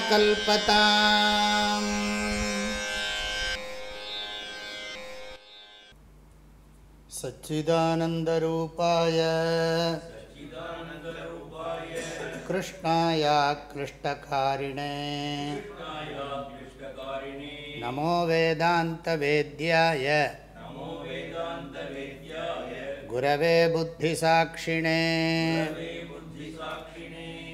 कल्पताम्। सच्चिदानन्दरूपाय कृष्णाय नमो वेदान्तवेद्याय। गुरवे बुद्धिसाक्षिणे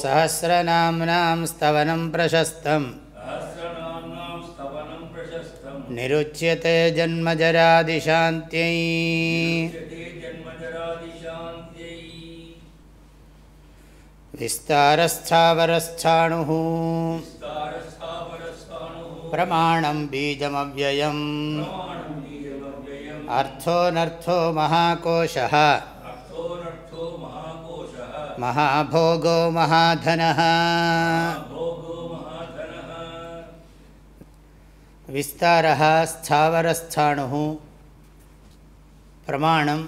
सहस्रनाम्नां स्तवनं प्रशस्तम् निरुच्यते जन्मजरादिशान्त्यै विस्तारस्थावरस्थाणुः प्रमाणं बीजमव्ययम् अर्थोऽनर्थो महाकोशः महाभोगो महाधनः विस्तारः स्थावरस्थाणुः பிரமாணம்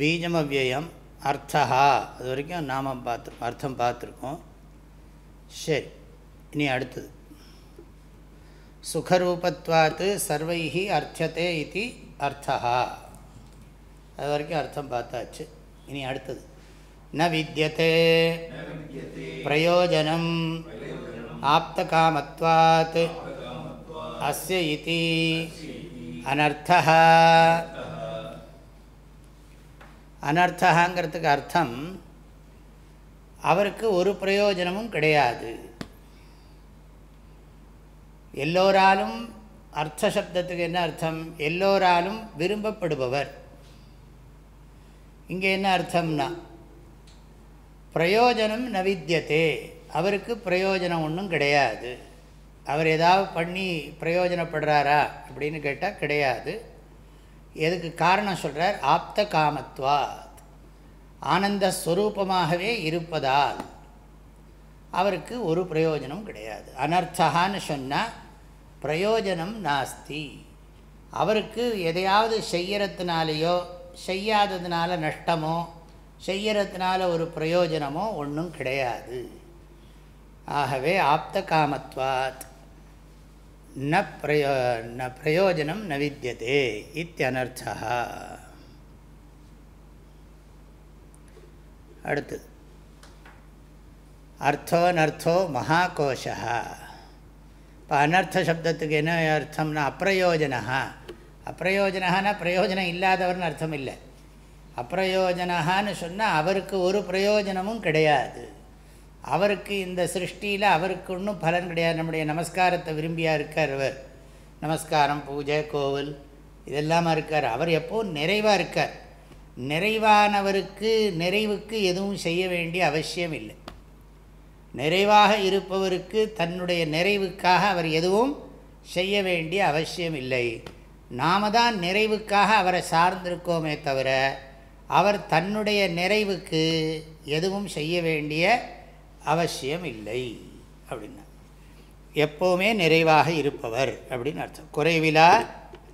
பீஜம் அவ்வயம் அர்த்தா அது வரைக்கும் நாம் பார்த்துருக்கோம் அர்த்தம் பார்த்துருக்கோம் சரி இனி அடுத்தது சுகரூபத்வாத்து சர்வைஹி அர்த்தத்தை இது அர்த்தா அது வரைக்கும் அர்த்தம் பார்த்தாச்சு இனி அடுத்தது न विद्यते। பிரயோஜனம் ஆப்தகாமத்வாத் அஸ்ய இதி अनर्थः। அனர்த்தங்கிறதுக்கு அர்த்தம் அவருக்கு ஒரு பிரயோஜனமும் கிடையாது. எல்லோராலும் அர்த்த சப்தத்துக்கு என்ன அர்த்தம்? எல்லோராலும் விரும்பப்படுபவர். இங்கே என்ன அர்த்தம்னா பிரயோஜனம் நவித்தியதே அவருக்கு பிரயோஜனம் ஒன்றும் கிடையாது. அவர் ஏதாவது பண்ணி பிரயோஜனப்படுறாரா அப்படின்னு கேட்டால் கிடையாது. எதுக்கு காரணம் சொல்கிறார் ஆப்த காமத்வாத். ஆனந்த ஸ்வரூபமாகவே இருப்பதால் அவருக்கு ஒரு பிரயோஜனம் கிடையாது. அனர்த்தகான்னு சொன்னால் பிரயோஜனம் நாஸ்தி. அவருக்கு எதையாவது செய்யறதுனாலேயோ செய்யாததுனால நஷ்டமோ செய்யறதுனால ஒரு பிரயோஜனமோ ஒன்றும் கிடையாது. ஆகவே ஆப்த காமத்வாத். ந பிரயோ ந பிரயோஜனம் ந வித்தியதே இத்தியனர்த்தா அடுத்தது அர்த்தோ நர்த்தோ மகாகோஷா இப்போ அனர்த்த சப்தத்துக்கு என்ன அர்த்தம்னா அப்பிரயோஜனா அப்பிரயோஜனானா பிரயோஜனம் இல்லாதவர்னு அர்த்தம் இல்லை. அப்பிரயோஜனகான்னு சொன்னால் அவருக்கு ஒரு பிரயோஜனமும் கிடையாது. அவருக்கு இந்த சிருஷ்டியில் அவருக்கு ஒன்றும் பலன் கிடையாது. நம்முடைய நமஸ்காரத்தை விரும்பியாக இருக்கார் அவர். நமஸ்காரம் பூஜை கோவில் இதெல்லாமா இருக்கார். அவர் எப்போவும் நிறைவாக இருக்கார். நிறைவானவருக்கு நிறைவுக்கு எதுவும் செய்ய வேண்டிய அவசியம் இல்லை. நிறைவாக இருப்பவருக்கு தன்னுடைய நிறைவுக்காக அவர் எதுவும் செய்ய வேண்டிய அவசியம் இல்லை. நாம தான் நிறைவுக்காக அவரை சார்ந்திருக்கோமே தவிர அவர் தன்னுடைய நிறைவுக்கு எதுவும் செய்ய வேண்டிய அவசியம் இல்லை அப்படின்னா. எப்போவுமே நிறைவாக இருப்பவர் அப்படின்னு அர்த்தம். குறைவிலா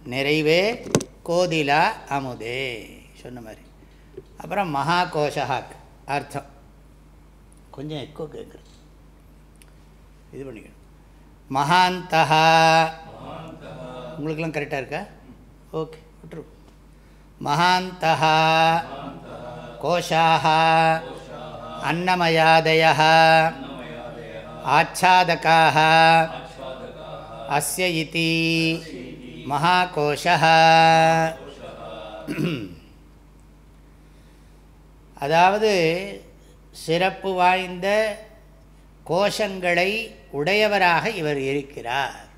நிறைவே கோதிலா அமுதே சொன்ன மாதிரி. அப்புறம் மகா கோஷாக் அர்த்தம். கொஞ்சம் எக்கோ கேட்குறது இது பண்ணிக்கணும். மகாந்தா உங்களுக்கெல்லாம் கரெக்டாக இருக்கா? ஓகே விட்டுரு மகாந்தா கோஷாக அன்னமயாதய ஆச்சாதகாக அஸ்ய இதி மகாகோஷ அதாவது சிறப்பு வாய்ந்த கோஷங்களை உடையவராக இவர் இருக்கிறார்.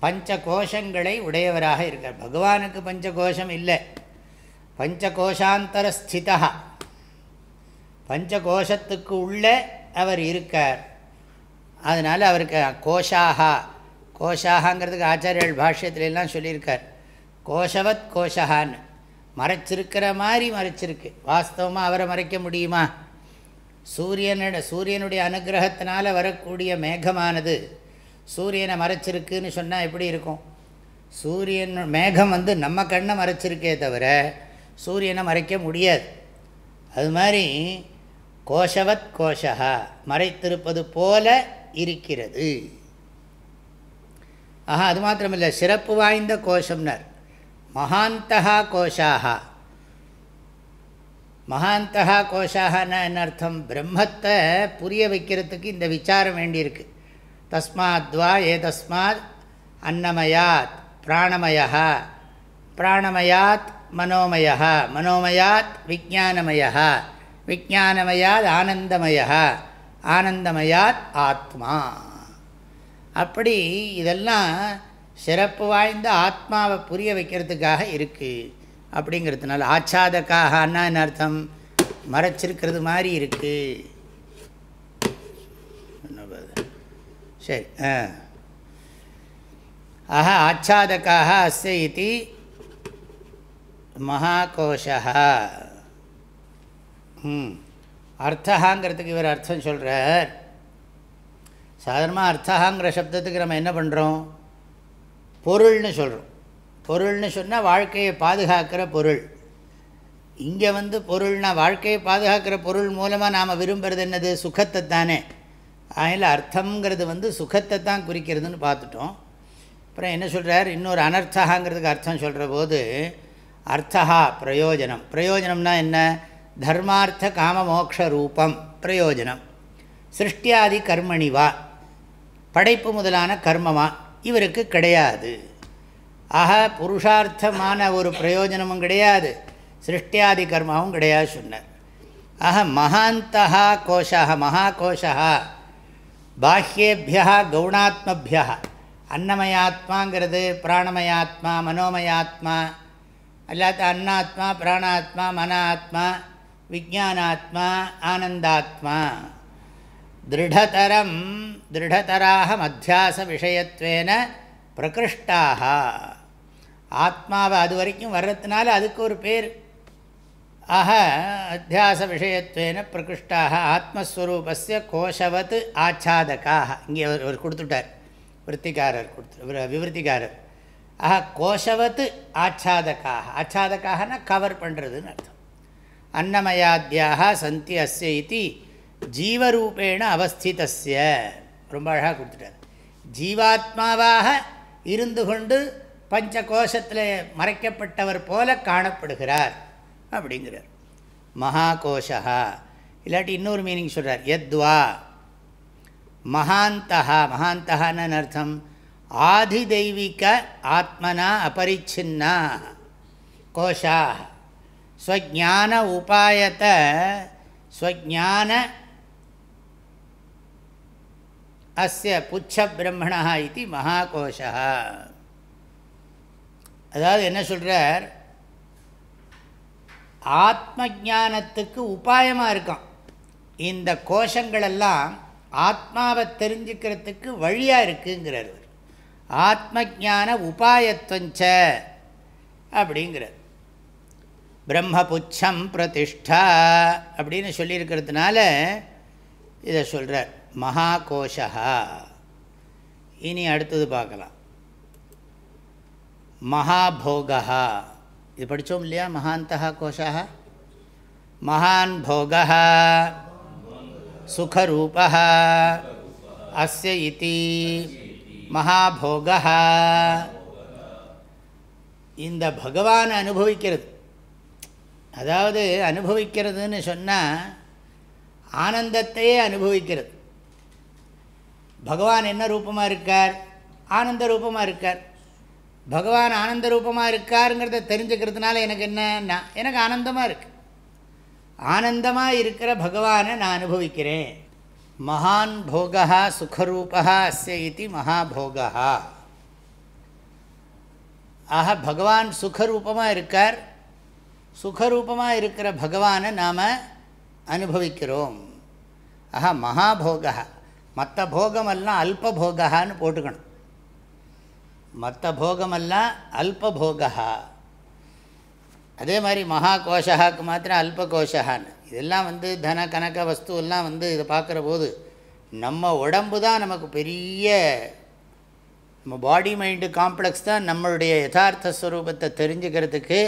பஞ்ச கோஷங்களை உடையவராக இருக்கார். பகவானுக்கு பஞ்ச கோஷம் இல்லை. பஞ்ச கோஷாந்தர ஸ்திதா பஞ்ச கோஷத்துக்கு உள்ளே அவர் இருக்கார். அதனால் அவருக்கு கோஷாகா கோஷாகாங்கிறதுக்கு ஆச்சாரியர்கள் பாஷ்யத்திலெல்லாம் சொல்லியிருக்கார். கோஷவத் கோஷகான்னு மறைச்சிருக்கிற மாதிரி மறைச்சிருக்கு. வாஸ்தவமாக அவரை மறைக்க முடியுமா? சூரியனோட சூரியனுடைய அனுகிரகத்தினால் வரக்கூடிய மேகமானது சூரியனை மறைச்சிருக்குன்னு சொன்னால் எப்படி இருக்கும்? சூரியன் மேகம் வந்து நம்ம கண்ணை மறைச்சிருக்கே தவிர சூரியனை மறைக்க முடியாது. அது மாதிரி கோஷவத் கோஷா மறைத்திருப்பது போல இருக்கிறது. ஆஹா அது மாத்திரமில்லை சிறப்பு வாய்ந்த கோஷம்னர். மகாந்தகா கோஷாக மகாந்தகா கோஷாகனா என்ன அர்த்தம்? பிரம்மத்தை புரிய வைக்கிறதுக்கு இந்த விசாரம் வேண்டியிருக்கு. தஸ்மாத்வா ஏதஸ்மாத் அன்னமயாத் பிராணமயா பிராணமயாத் மனோமயா மனோமயாத் விஜானமயா விஜானமயாத் ஆனந்தமயா ஆனந்தமயாத் ஆத்மா. அப்படி இதெல்லாம் சிறப்பு வாய்ந்த ஆத்மாவை புரிய வைக்கிறதுக்காக இருக்குது அப்படிங்கிறதுனால ஆச்சாதக்காகனா என்ன அர்த்தம்? மறைச்சிருக்கிறது மாதிரி இருக்குது சரி ஆ. ஆஹா ஆச்சாதக்காக அஸ்ய இது மகாகோஷா ம். அர்த்தகாங்கிறதுக்கு இவர் அர்த்தம் சொல்கிறார் சாதாரணமாக அர்த்தகாங்கிற சப்தத்துக்கு நம்ம என்ன பண்ணுறோம் பொருள்னு சொல்கிறோம் பொருள்னு சொன்னால் வாழ்க்கையை பாதுகாக்கிற பொருள். இங்கே வந்து பொருள்னால் வாழ்க்கையை பாதுகாக்கிற பொருள் மூலமாக நாம் விரும்புகிறது என்னது? சுகத்தை தானே அதில் அர்த்தங்கிறது வந்து சுகத்தை தான் குறிக்கிறதுன்னு பார்த்துட்டோம். அப்புறம் என்ன சொல்கிறார் இன்னொரு அனர்த்தகாங்கிறதுக்கு அர்த்தம் சொல்கிற போது அர்த்தகா பிரயோஜனம். பிரயோஜனம்னா என்ன? தர்மார்த்த காம மோக்ஷ ரூபம் பிரயோஜனம். சிருஷ்டியாதி கர்மணிவா? படைப்பு முதலான கர்மமா? இவருக்கு கிடையாது. ஆக புருஷார்த்தமான ஒரு பிரயோஜனமும் கிடையாது. சிருஷ்டியாதி கர்மாவும் கிடையாது சொன்னார். ஆக மகாந்தகா கோஷா மகா கோஷா பாஹ்யேபியா கவுணாத்மபியா அன்னமயாத்மாங்கிறது பிராணமயாத்மா மனோமயாத்மா அல்லாத்த அன்னாத்மா பிராணாத்மா மன ஆத்மா விஜானாத்மா ஆனந்தாத்மா திருடதரம் திருடதராக மத்தியாச விஷயத்வேன பிரகிருஷ்டாக ஆத்மாவை அது வரைக்கும் வர்றதுனால அதுக்கு ஒரு பேர் ஆக அத்தியாச விஷயத்வேன பிரகிருஷ்டாக ஆத்மஸ்வரூபஸ்ய கோஷவத் ஆச்சாதக்காக இங்கே அவர் அவர் கொடுத்துட்டார். விற்த்திக்காரர் கொடுத்து விவருத்திக்காரர் ஆஹா கோஷவத் ஆச்சாதக்காக ஆச்சாதக்காகனா கவர் பண்ணுறதுன்னு அர்த்தம். அன்னமயாத்தியாக சந்தி அஸ்ய இது ஜீவரூபேண அவஸ்திதஸ்ய. ரொம்ப அழகாக கொடுத்துட்டார். ஜீவாத்மாவாக இருந்து கொண்டு பஞ்ச கோஷத்தில் மறைக்கப்பட்டவர் போல காணப்படுகிறார். அப்படிங்கிறார். மகாகோஷா இல்லாட்டி இன்னொரு மீனிங் சொல்கிறார் எத்வா மகாந்தகா மகாந்தகான்னு அர்த்தம்? ஆதி தெய்வீக ஆத்மனா அபரிச்சின்னா. கோஷா ஸ்வஜான உபாயத்தை ஸ்வஜான அஸ்ய புச்ச பிரம்மணா இது மகாகோஷா அதாவது என்ன சொல்கிறார் ஆத்ம ஜானத்துக்கு உபாயமாக இருக்கான். இந்த கோஷங்களெல்லாம் ஆத்மாவை தெரிஞ்சுக்கிறதுக்கு வழியாக இருக்குங்கிறார் ஆத்ம ஜான உபாயத்வஞ்ச அப்படிங்கிறார். பிரம்மபுச்சம் பிரதிஷ்டா அப்படின்னு சொல்லியிருக்கிறதுனால இதை சொல்கிறார் மகாகோஷா இனி அடுத்தது பார்க்கலாம். மகாபோகா இது படித்தோம் இல்லையா? மகாந்தா கோஷா மகான் போக சுகரூபா அஸ்ய இதி. மகாபோக இந்த பகவான் அனுபவிக்கிறது. அதாவது அனுபவிக்கிறதுன்னு சொன்னால் ஆனந்தத்தையே அனுபவிக்கிறது. பகவான் என்ன ரூபமாக இருக்கார்? ஆனந்த ரூபமாக இருக்கார். பகவான் ஆனந்த ரூபமாக இருக்காருங்கிறத தெரிஞ்சுக்கிறதுனால எனக்கு என்ன? எனக்கு ஆனந்தமாக இருக்குது ஆனந்தமாக இருக்கிற பகவானை நான் அனுபவிக்கிறேன். மகான் போகா சுகரூபா அஸ்ய இது மகாபோகா ஆக பகவான் சுகரூபமாக இருக்கார். சுகரூபமாக இருக்கிற பகவானை நாம் அனுபவிக்கிறோம். ஆஹா மகாபோகா மற்ற போகமெல்லாம் அல்பபோகான்னு போட்டுக்கணும். மற்ற போகமெல்லாம் அல்பபோகா அதே மாதிரி மகா கோஷகாக்கு மாத்திரம் அல்ப கோஷகான்னு இதெல்லாம் வந்து தன கணக்க வஸ்துவெல்லாம் வந்து இதை பார்க்குற போது நம்ம உடம்பு தான் நமக்கு பெரிய நம்ம பாடி மைண்டு காம்ப்ளெக்ஸ் தான் நம்மளுடைய யதார்த்த ஸ்வரூபத்தை தெரிஞ்சுக்கிறதுக்கு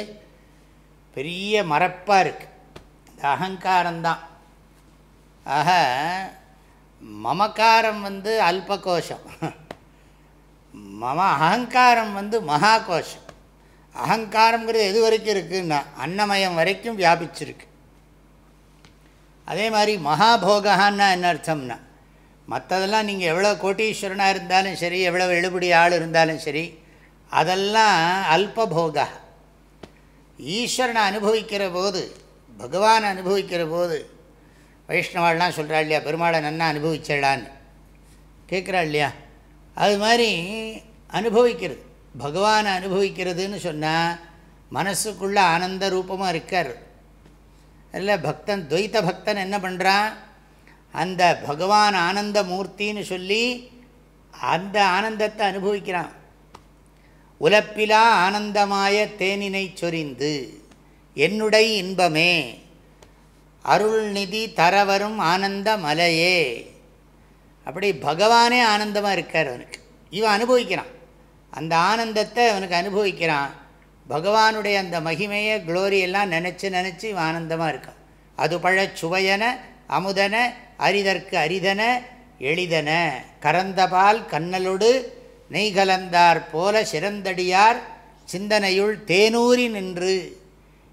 பெரிய மரப்பாக இருக்குது இந்த அகங்காரம்தான் ஆக மமக்காரம் வந்து அல்பகோஷம். மம அகங்காரம் வந்து மகா கோஷம் அகங்காரங்கிறது எது வரைக்கும் இருக்குன்னா அன்னமயம் வரைக்கும் வியாபிச்சிருக்கு. அதே மாதிரி மகாபோகான்னா என்ன அர்த்தம்னா மற்றதெல்லாம் நீங்கள் எவ்வளோ கோட்டீஸ்வரனாக இருந்தாலும் சரி எவ்வளோ எழுபடி ஆள் இருந்தாலும் சரி அதெல்லாம் அல்பபோகா ஈஸ்வரனை அனுபவிக்கிற போது பகவானை அனுபவிக்கிற போது வைஷ்ணவாள்லாம் சொல்கிறா இல்லையா பெருமாளை நன்னா அனுபவிச்சிடலான்னு கேட்குறா இல்லையா? அது மாதிரி அனுபவிக்கிறது. பகவானை அனுபவிக்கிறதுன்னு சொன்னால் மனசுக்குள்ளே ஆனந்த ரூபமாக இருக்கார். இல்லை பக்தன் துவைத்த பக்தன் என்ன பண்ணுறான் அந்த பகவான் ஆனந்த மூர்த்தின்னு சொல்லி அந்த ஆனந்தத்தை அனுபவிக்கிறான். உலப்பிலா ஆனந்தமாய தேனினை சொரிந்து என்னுடைய இன்பமே அருள்நிதி தரவரும் ஆனந்த மலையே. அப்படி பகவானே ஆனந்தமாக இருக்கார் அவனுக்கு. இவன் அனுபவிக்கிறான். அந்த ஆனந்தத்தை அவனுக்கு அனுபவிக்கிறான். பகவானுடைய அந்த மகிமையை குளோரி எல்லாம் நினச்சி நினச்சி இவன் ஆனந்தமாக இருக்கான். அது பழ சுவையன அமுதன அரிதற்கு அரிதன எளிதன. கரந்தபால் கண்ணலொடு நெய் கலந்தார் போல சிறந்தடியார் சிந்தனையுள் தேனூரி நின்று.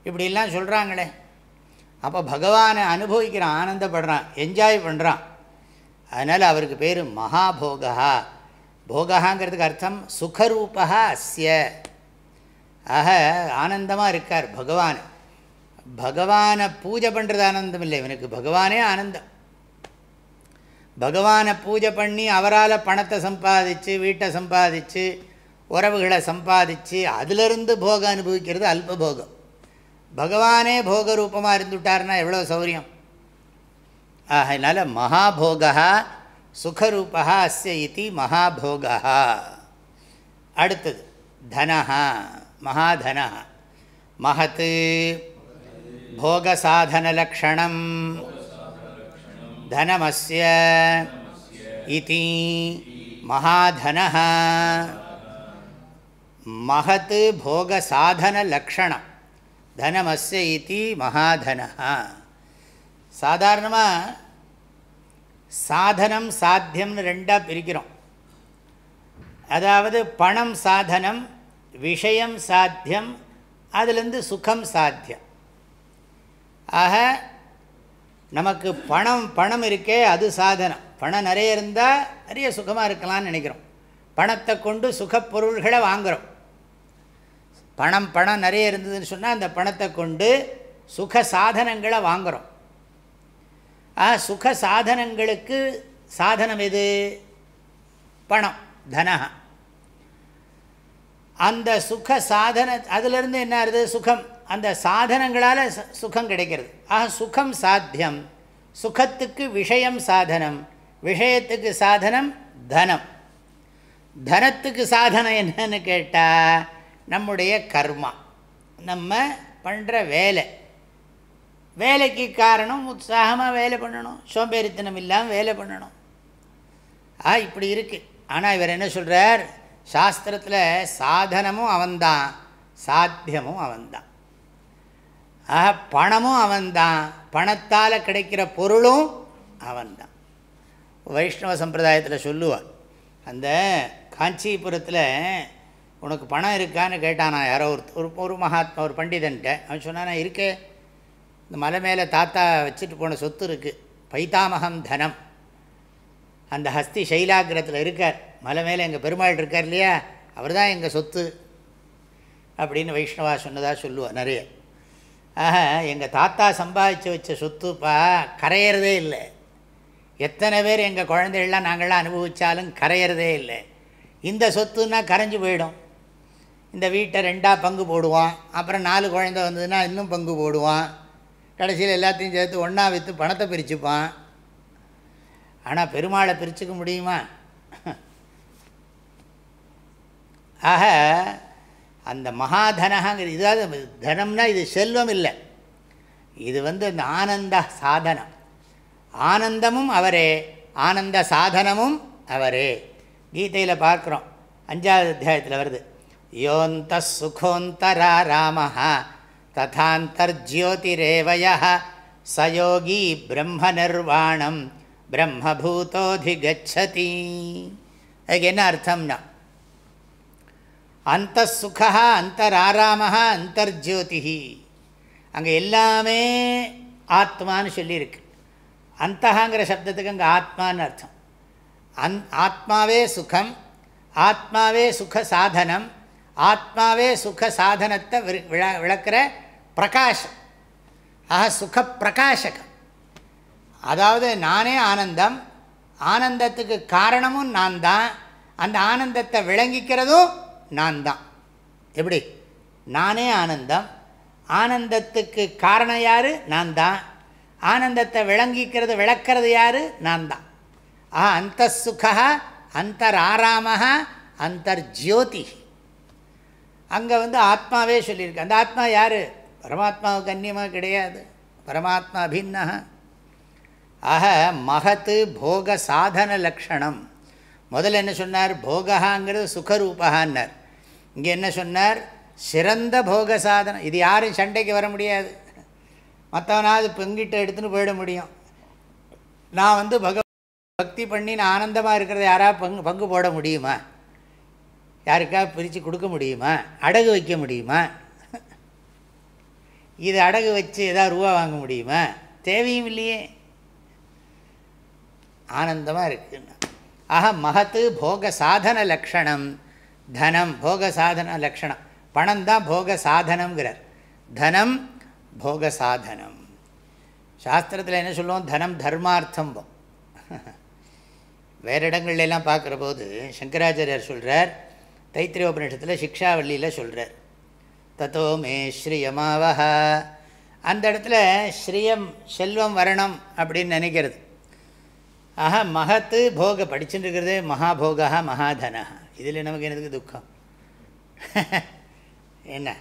இப்படிலாம் சொல்கிறாங்களே அப்போ பகவானை அனுபவிக்கிறான் ஆனந்தப்படுறான் என்ஜாய் பண்ணுறான் அதனால் அவருக்கு பேர் மகாபோகா போகாங்கிறதுக்கு அர்த்தம் சுகரூபா அஸ்ய. ஆக ஆனந்தமாக இருக்கார் பகவான். பகவானை பூஜை பண்ணுறது ஆனந்தம் இல்லை இவனுக்கு பகவானே ஆனந்தம். பகவானை பூஜை பண்ணி அவரால் பணத்தை சம்பாதிச்சு வீட்டை சம்பாதிச்சு உறவுகளை சம்பாதிச்சு அதிலிருந்து போகம் அனுபவிக்கிறது அல்பபோகம். பகவானே போக ரூபமாக இருந்துட்டார்னா எவ்வளோ சௌரியம்? அதனால் மகாபோகா சுகரூபா அஸ்ய இது மகாபோகா அடுத்தது தனஹா மகாதன மகத் போகசாதனலக்ஷணம் தனமஸ்ய இதி மகாதன மகத் போகசாதனலக்ஷணம் தனமஸ்ய இதி மகாதன சாதாரணமாக சாதனம் சாத்தியம்னு ரெண்டாக பிரிக்கிறோம். அதாவது பணம் சாதனம் விஷயம் சாத்தியம் அதுலேருந்து சுகம் சாத்தியம். ஆக நமக்கு பணம் பணம் இருக்கே அது சாதனம். பணம் நிறைய இருந்தால் நிறைய சுகமாக இருக்கலாம்னு நினைக்கிறோம். பணத்தை கொண்டு சுகப்பொருள்களை வாங்குகிறோம் பணம் பணம் நிறைய இருந்ததுன்னு சொன்னால் அந்த பணத்தை கொண்டு சுக சாதனங்களை வாங்குகிறோம் ஆ சுக சாதனங்களுக்கு சாதனம் எது? பணம் தனகா அந்த சுக சாதன அதிலிருந்து என்ன ஆகுது சுகம். அந்த சாதனங்களால் சுகம் கிடைக்கிறது. ஆக சுகம் சாத்தியம். சுகத்துக்கு விஷயம் சாதனம். விஷயத்துக்கு சாதனம் தனம். தனத்துக்கு சாதனம் என்னன்னு கேட்டால் நம்முடைய கர்மா. நம்ம பண்ணுற வேலை. வேலைக்கு காரணம் உற்சாகமாக வேலை பண்ணணும். சோம்பேறித்தனம் இல்லாமல் வேலை பண்ணணும். ஆ இப்படி இருக்குது ஆனால் இவர் என்ன சொல்கிறார் சாஸ்திரத்தில் சாதனமும் அவன்தான் சாத்தியமும் அவன்தான். ஆக பணமும் அவன்தான் பணத்தால் கிடைக்கிற பொருளும் அவன்தான். வைஷ்ணவ சம்பிரதாயத்தில் சொல்லுவான் அந்த காஞ்சிபுரத்தில் உனக்கு பணம் இருக்கான்னு கேட்டான் யாரோ ஒரு ஒரு மகாத்மா ஒரு பண்டிதன்ட்ட. அவன் சொன்னான் நான் இருக்கேன் இந்த மலை மேலே தாத்தா வச்சுட்டு போன சொத்து இருக்குது பைத்தாமகம் தனம். அந்த ஹஸ்தி சைலாகிரத்தில் இருக்கார். மலை மேலே எங்கள் பெருமாள் இருக்கார் இல்லையா? அவர் தான் எங்கள் சொத்து அப்படின்னு வைஷ்ணவா சொன்னதாக சொல்லுவாள் நிறைய. ஆக எங்கள் தாத்தா சம்பாதிச்சு வச்ச சொத்துப்பா கரையிறதே இல்லை. எத்தனை பேர் எங்கள் குழந்தைகள்லாம் நாங்கள்லாம் அனுபவித்தாலும் கரையிறதே இல்லை. இந்த சொத்துன்னா கரைஞ்சி போயிடும். இந்த வீட்டை ரெண்டாக பங்கு போடுவான். அப்புறம் நாலு குழந்தை வந்ததுன்னா இன்னும் பங்கு போடுவான். கடைசியில் எல்லாத்தையும் சேர்த்து ஒன்றா விற்று பணத்தை பிரிச்சுப்பான். ஆனால் பெருமாளை பிரிச்சுக்க முடியுமா? ஆக அந்த மகாதனகாங்கிற இதாவது தனம்னா இது செல்வம் இல்லை இது வந்து அந்த ஆனந்த சாதனம். ஆனந்தமும் அவரே ஆனந்த சாதனமும் அவரே. கீதையில் பார்க்குறோம். அஞ்சாவது அத்தியாயத்தில் வருது. யோந்த சுகோந்தரா ராமஹா. ததாந்தர்ஜோதிரேவய சயோகி பிரம்ம நிர்வாணம் பிரம்மபூதோதிகச்சதி அதுக்கு என்ன அர்த்தம்னா அந்த சுகா அந்தராராம அந்தர்ஜோதிஹி அங்கே எல்லாமே ஆத்மான்னு சொல்லியிருக்கு. அந்தகாங்கிற சப்தத்துக்கு அங்கே ஆத்மான்னு அர்த்தம். அந் ஆத்மாவே சுகம் ஆத்மாவே சுக சாதனம் ஆத்மாவே சுக சாதனத்தை விள விளக்கிற பிரகாஷம். ஆக சுக பிரகாஷகம் அதாவது நானே ஆனந்தம் ஆனந்தத்துக்கு காரணமும் நான் தான் அந்த ஆனந்தத்தை விளங்கிக்கிறதும் நான் தான் எப்படி? நானே ஆனந்தம் ஆனந்தத்துக்கு காரணம் யார்? நான் தான் ஆனந்தத்தை விளங்கிக்கிறது விளக்கிறது யார்? நான் தான் ஆ அந்த சுகா அந்தர் ஆராம அந்தர் ஜோதி அங்கே வந்து ஆத்மாவே சொல்லியிருக்கு. அந்த ஆத்மா யார்? பரமாத்மாவுக்கு அந்நியமாக கிடையாது. பரமாத்மா அபின்னா. ஆக மகத்து போக சாதன லக்ஷணம். முதல்ல என்ன சொன்னார்? போகாங்கிறது சுகரூபகான்னார் இங்கே என்ன சொன்னார்? சிறந்த போக சாதனம். இது யாரும் சண்டைக்கு வர முடியாது. மற்றவனாவது பெங்கிட்ட எடுத்துன்னு போயிட முடியும். நான் வந்து பக பக்தி பண்ணி நான் ஆனந்தமாக இருக்கிறத யாராவது பங்கு பங்கு போட முடியுமா? யாருக்கா பிரித்து கொடுக்க முடியுமா? அடகு வைக்க முடியுமா? இது அடகு வச்சு எதாவது ரூபா வாங்க முடியுமா? தேவையும் இல்லையே. ஆனந்தமாக இருக்குன்னா. ஆக மகத்து போக சாதன லக்ஷணம். தனம் போக சாதன லக்ஷணம். பணம் தான் போக சாதனங்கிறார் தனம் போக சாதனம். சாஸ்திரத்தில் என்ன சொல்லுவோம்? தனம் தர்மார்த்தம் வேறு இடங்கள்லாம் பார்க்குற போது சங்கராச்சாரியார் சொல்கிறார் தைத்திரிய உபநிஷத்தில் சிக்ஷாவல்லியில் சொல்கிறார் தத்தோ மே ஸ்ரீயமாவஹ. அந்த இடத்துல ஸ்ரீயம் செல்வம் வரணும் அப்படின்னு நினைக்கிறது. ஆஹா மகத்து போக படிச்சுட்டு இருக்கிறது மகாபோகா மகாதனா இதில் நமக்கு எனக்கு துக்கம்? என்ன?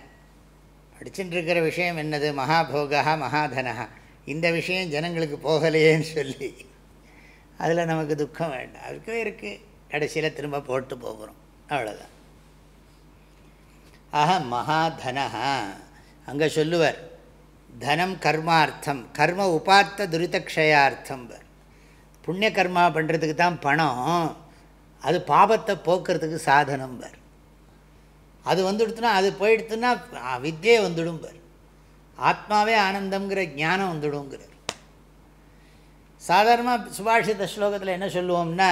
படிச்சுட்டு இருக்கிற விஷயம் என்னது? மகாபோகா மகாதனா இந்த விஷயம் ஜனங்களுக்கு போகலையேன்னு சொல்லி. அதில் நமக்கு துக்கம் வேண்டாம். அதுக்கே இருக்குது கடைசியில் திரும்ப போட்டு போகிறோம். அவ்வளோதான் ஆக மகாதனா அங்கே சொல்லுவர் தனம் கர்மார்த்தம் கர்ம உபார்த்த துரிதக்ஷயார்த்தம். புண்ணிய கர்மா பண்ணுறதுக்கு தான் பணம் அது பாபத்தை போக்குறதுக்கு சாதனம். பர் அது வந்துடுத்துனா அது போயிடுத்துன்னா வித்தியே வந்துடும். பர் ஆத்மாவே ஆனந்தங்கிற ஞானம் வந்துடுங்கிறார் சாதாரணமாக சுபாஷித ஸ்லோகத்தில் என்ன சொல்லுவோம்னா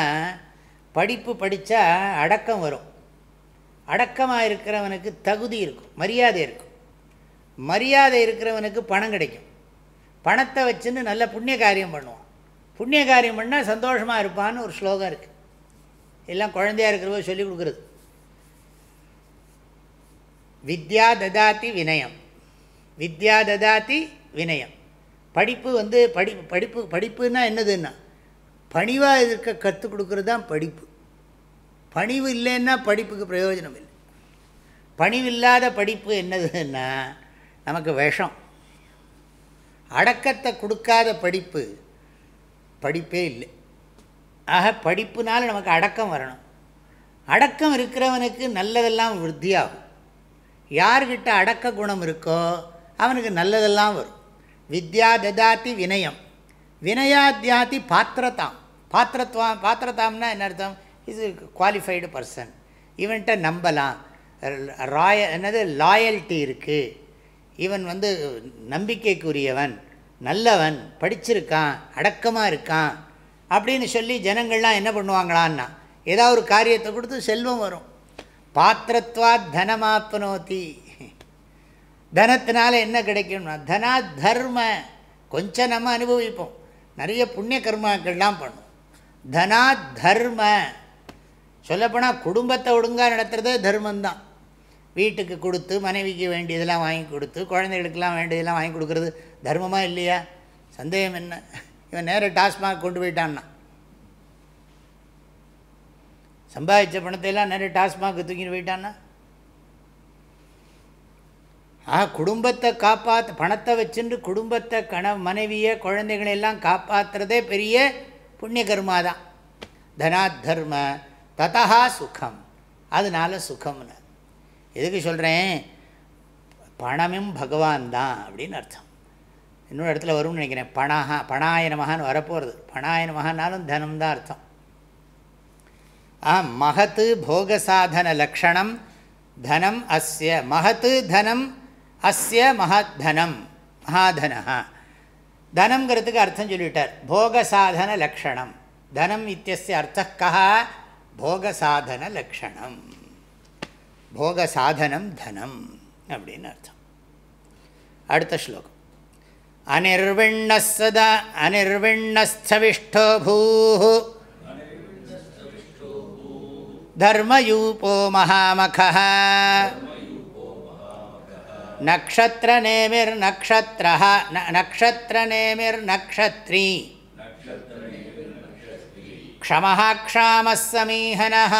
படிப்பு படித்தா அடக்கம் வரும். அடக்கமாக இருக்கிறவனுக்கு தகுதி இருக்கும் மரியாதை இருக்கும். மரியாதை இருக்கிறவனுக்கு பணம் கிடைக்கும். பணத்தை வச்சுன்னு நல்ல புண்ணிய காரியம் பண்ணுவான். புண்ணிய காரியம் பண்ணால் சந்தோஷமாக இருப்பான்னு ஒரு ஸ்லோகம் இருக்குது எல்லாம் குழந்தையாக இருக்கிறவங்க சொல்லி கொடுக்குறது. வித்யா ததாத்தி வினயம். வித்யா ததாத்தி வினயம். படிப்பு வந்து படி படிப்பு படிப்புன்னா என்னதுன்னா பணிவாக இருக்க கற்றுக் கொடுக்குறது தான் படிப்பு. பணிவு இல்லைன்னா படிப்புக்கு பிரயோஜனம் இல்லை பணிவில்லாத படிப்பு என்னதுன்னா நமக்கு விஷம். அடக்கத்தை கொடுக்காத படிப்பு படிப்பே இல்லை. ஆக படிப்புனால நமக்கு அடக்கம் வரணும். அடக்கம் இருக்கிறவனுக்கு நல்லதெல்லாம் விருத்தியாகும். யார்கிட்ட அடக்க குணம் இருக்கோ அவனுக்கு நல்லதெல்லாம் வரும். வித்யா ததாத்தி வினயம். வினயாத்தியாத்தி பாத்திரத்தாம் பாத்திரத்வா பாத்திரத்தாம்னா என்ன அர்த்தம்? இது குவாலிஃபைடு பர்சன் இவன்கிட்ட நம்பலாம். ராய என்னது? லாயல்ட்டி இருக்குது இவன் வந்து நம்பிக்கைக்குரியவன் நல்லவன் படிச்சிருக்கான் அடக்கமாக இருக்கான் அப்படின்னு சொல்லி ஜனங்கள்லாம் என்ன பண்ணுவாங்களான்னா ஏதாவது ஒரு காரியத்தை கொடுத்து செல்வம் வரும். பாத்திரத்வா தனமாப்னோத்தி தனத்தினால என்ன கிடைக்கும்னா தனா தர்ம. கொஞ்சம் நம்ம அனுபவிப்போம். நிறைய புண்ணிய கர்மாக்கள்லாம் பண்ணும் தனா தர்ம. சொல்லப்போனால் குடும்பத்தை ஒழுங்காக நடத்துகிறதே தர்மந்தான் வீட்டுக்கு கொடுத்து மனைவிக்கு வேண்டியதெல்லாம் வாங்கி கொடுத்து குழந்தைகளுக்கெல்லாம் வேண்டியதெல்லாம் வாங்கி கொடுக்குறது தர்மமாக இல்லையா? சந்தேகம் என்ன? இவன் நேராக டாஸ்மாக் கொண்டு போயிட்டான்னா. சம்பாதிச்ச பணத்தை எல்லாம் நிறைய டாஸ்மாக் தூக்கிட்டு போயிட்டான்னா. ஆ குடும்பத்தை காப்பாற்ற பணத்தை வச்சுட்டு குடும்பத்தை கண மனைவியை குழந்தைகளையெல்லாம் காப்பாற்றுறதே பெரிய புண்ணிய கர்மா தான் தனாத் தர்ம ததா சுகம். அதனால சுகம்னு. எதுக்கு சொல்கிறேன் பணமும் பகவான் தான் அப்படின்னு அர்த்தம். இன்னொரு இடத்துல வரும்னு நினைக்கிறேன். பணாக பணாய நமகான்னு வரப்போகிறது பணாய நமகானாலும் தனம் தான் அர்த்தம். ஆ மகத்து போகசாதன லக்ஷணம் தனம் அஸ்ய மகத்து தனம் அஸ்ய மகத்தனம் மகாதனா தனங்கிறதுக்கு அர்த்தம் சொல்லிவிட்டார். போகசாதன லக்ஷணம். தனம் இத்தியஸ்ய அர்த்த கா போகசாதன லக்ஷணம் போக சாதனம் தனம் அப்படின்னு அர்த்தம். அடுத்த ஸ்லோகம். அனிர்விண்ணசதா அனிர்விண்ணஸ்தவிஷ்டோ பூ தர்மயூபோ மகாமக நக்ஷத்திரநேமிர் நக்ஷத்திர நக்ஷத்திரநேமிர் क्षमः क्षामः समीहनः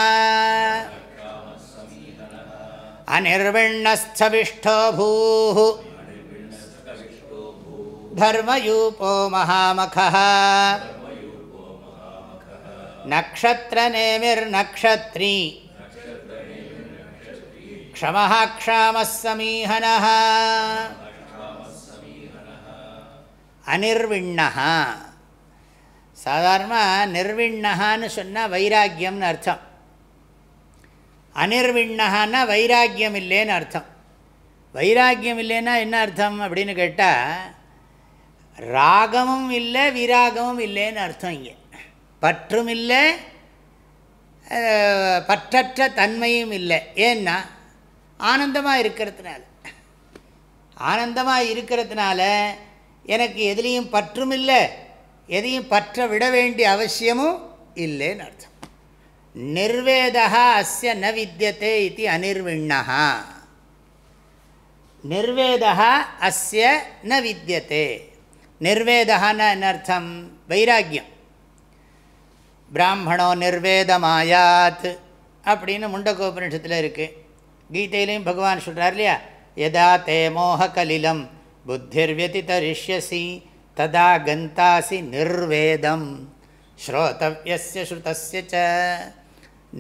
अनिर्विण्णस्थविष्ठो भूः धर्मयूपो महामखः नक्षत्रनेमिर्नक्षत्री क्षमः क्षामः समीहनः அனிர்விண்ணா சாதாரணமாக நிர்விண்ணகான்னு சொன்னால் வைராக்கியம்னு அர்த்தம். அனிர்விண்ணகான்னா வைராக்கியம் இல்லைன்னு அர்த்தம். வைராக்கியம் இல்லைன்னா என்ன அர்த்தம் அப்படின்னு கேட்டால் ராகமும் இல்லை விராகமும் இல்லைன்னு அர்த்தம் இங்கே. பற்றும் இல்லை பற்றற்ற தன்மையும் இல்லை. ஏன்னா ஆனந்தமாக இருக்கிறதுனால. ஆனந்தமாக இருக்கிறதுனால எனக்கு எதுலேயும் பற்றும் இல்லை எதையும் பற்ற விட வேண்டிய அவசியமும் இல்லைன்னு அர்த்தம். நிர்வேதா அஸ்ய ந வித்தியதே இது அனிர்விண்ணா நிர்வேதா அஸ்ய ந வித்தியதே நிர்வேதான்னு என்ன அர்த்தம்? வைராக்கியம். பிராமணோ நிர்வேதமாயாத் அப்படின்னு முண்டகோபனிஷத்தில் இருக்குது கீதையிலையும் பகவான் சொல்கிறார் இல்லையா? எதா தே மோக கலிலம் மோககலிலம் புத்திர்வியதிதரிஷ்யசி ததா கந்தாசி நிர்வேதம் ஸ்ரோதவியஸ்ய ஸ்ருதஸ்ய ச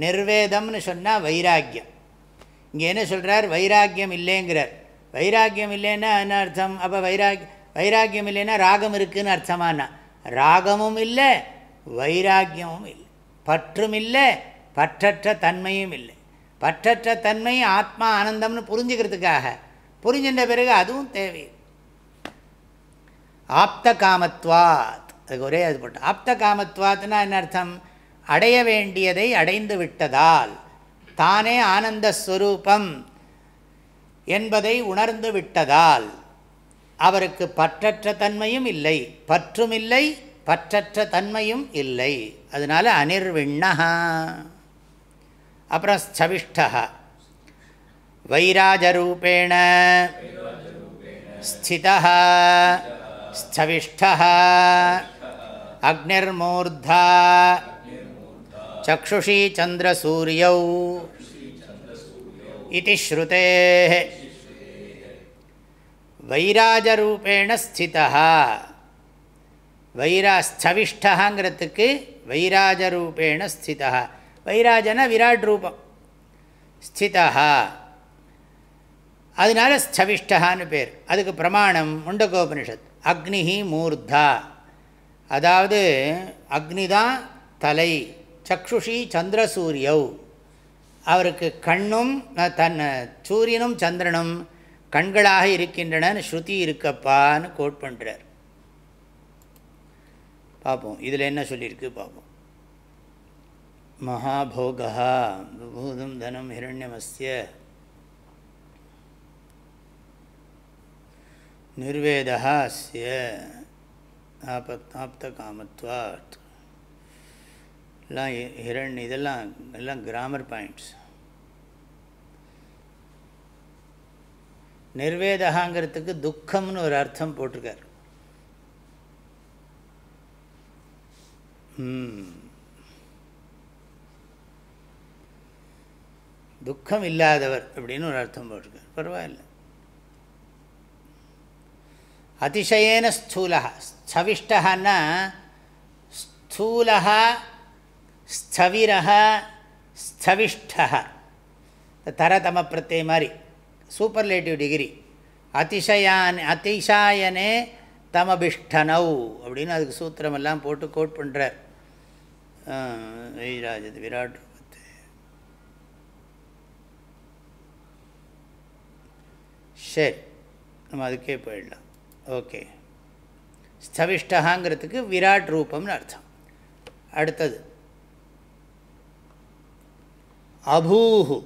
நிர்வேதம்னு சொன்னால் வைராக்கியம். இங்கே என்ன சொல்கிறார் வைராக்கியம் இல்லைங்கிறார். வைராக்கியம் இல்லைன்னா என்ன அர்த்தம்? அப்போ வைராக் வைராக்கியம் இல்லைன்னா ராகம் இருக்குதுன்னு அர்த்தமானா? ராகமும் இல்லை வைராக்கியமும் இல்லை. பற்றும் இல்லை பற்றற்ற தன்மையும் இல்லை. பற்றற்ற தன்மை ஆத்மா ஆனந்தம்னு புரிஞ்சுக்கிறதுக்காக. புரிஞ்சின்ற பிறகு அதுவும் தேவை ஆப்த காமத்வாத் அதுக்கு ஒரே அது போட்டு ஆப்த காமத்வாத்னா என்ன அர்த்தம்? அடைய வேண்டியதை அடைந்து விட்டதால் தானே ஆனந்த ஸ்வரூபம் என்பதை உணர்ந்து விட்டதால் அவருக்கு பற்றற்ற தன்மையும் இல்லை. பற்றும் இல்லை பற்றற்ற தன்மையும் இல்லை. அதனால் அனிர்விண்ணா அப்புறம் ஸ்தவிஷ்டா வைராஜரூபேண. ஸ்திதா ஸ்தவிஷ்டா அக்னிர்மூர்தா சக்ஷுஷி சந்திரசூரியௌ இது ஸ்ருதே வைராஜரூபேண ஸ்திதா வைரா ஸ்தவிஷ்டங்கிறதுக்கு வைராஜரூபேண ஸ்திதா வைராஜன விராட் ரூபம் ஸ்திதா அதனால ஸ்தவிஷ்டகான்னு பேர். அதுக்கு பிரமாணம் முண்டகோபனிஷத். அக்னிஹி மூர்தா அதாவது அக்னி தான் தலை சக்ஷுஷி சந்திரசூரியவ் அவருக்கு கண்ணும் தன் சூரியனும் சந்திரனும் கண்களாக இருக்கின்றன ஸ்ருதி இருக்கப்பான்னு கோட் பண்ணுறார் பார்ப்போம் இதில் என்ன சொல்லியிருக்கு பார்ப்போம் மகாபோகா பூதம் தனம் ஹிரண்யமஸ்ய. நிர்வேதா அஸ்ய ஆபத் ஆப்த காமத்வாட் எல்லாம் ஹிரண் இதெல்லாம் எல்லாம் கிராமர் பாயிண்ட்ஸ் நிர்வேதகாங்கிறதுக்கு துக்கம்னு ஒரு அர்த்தம் போட்டிருக்கார். துக்கம் இல்லாதவர் அப்படின்னு ஒரு அர்த்தம் போட்டிருக்கார். பரவாயில்ல. அதிசயேன ஸ்தூலா ஸ்தவிஷ்டன்னா ஸ்தூலா ஸ்தவிரா ஸ்தவிஷ்டா தரதம பிரத்யே மாதிரி சூப்பர்லேட்டிவ் டிகிரி அதிசயான் அதிசாயனே தமபிஷ்டனவ் அப்படின்னு அதுக்கு சூத்திரமெல்லாம் போட்டு கோட் பண்ணுறார் வெய்ராஜது விராட் ரூபத்து. சரி நம்ம அதுக்கே போயிடலாம். ஓகே ஸ்தவிஷ்டகாங்கிறதுக்கு விராட் ரூபம்னு அர்த்தம் அடுத்தது அபூஹு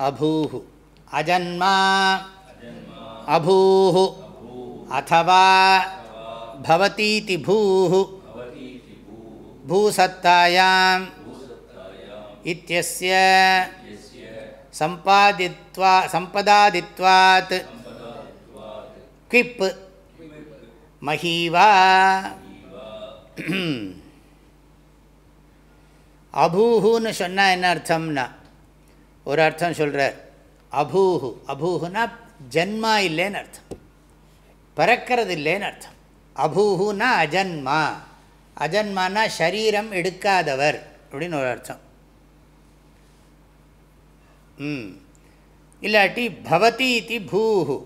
அபூஹு அஜன்மா அபூஹு அத்தவா பவதீதி பூஹு பூசத்தாயாம் இத்திய சம்பாதித்வா சம்பதாதித்வாத் क्विप् महीवा அபூஹுன்னு சொன்னால் என்ன அர்த்தம்னா ஒரு அர்த்தம் சொல்கிறார் அபூஹு அபூஹுனா ஜன்மா இல்லைன்னு அர்த்தம் பிறக்கிறது இல்லைன்னு அர்த்தம் அபூஹுனா அஜன்மா அஜன்மானா ஷரீரம் எடுக்காதவர் அப்படின்னு ஒரு அர்த்தம் ம் இல்லாட்டி பவதி இது பூஹு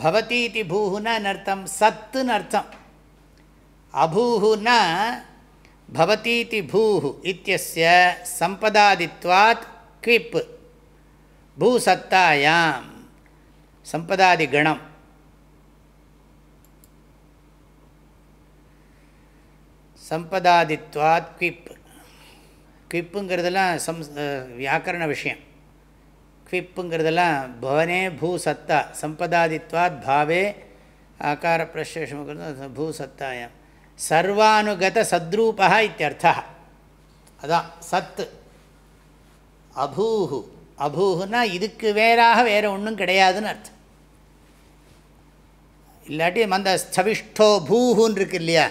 பவதீதி பூஹுன்னு அர்த்தம் சத்துன்னு அர்த்தம் அபூஹுனா பவதீதி பூஹு இத்தியஸ்ய சம்பதாதித்வாத் கிப் பூசத்தாயாம் சம்பதாதி கணம் சம்பதாதித்வாத் குவிப் குவிப்புங்கிறதெல்லாம் சம் வியாக்கரண விஷயம். க்விப்புங்கிறதெல்லாம் பவனே பூ சத்தா சம்பதாதித்வாத் பாவே ஆக்கார பிரசேஷம் பூ சத்தாயம் சர்வானுகத சத்ரூபா இத்தியர்த்தா அதான் சத்து. அபூஹு. அபூஹுனா இதுக்கு வேறாக வேறு ஒன்றும் கிடையாதுன்னு அர்த்தம். இல்லாட்டி அந்த ஸ்தவிஷ்டோ பூஹுன்னு இருக்கு இல்லையா?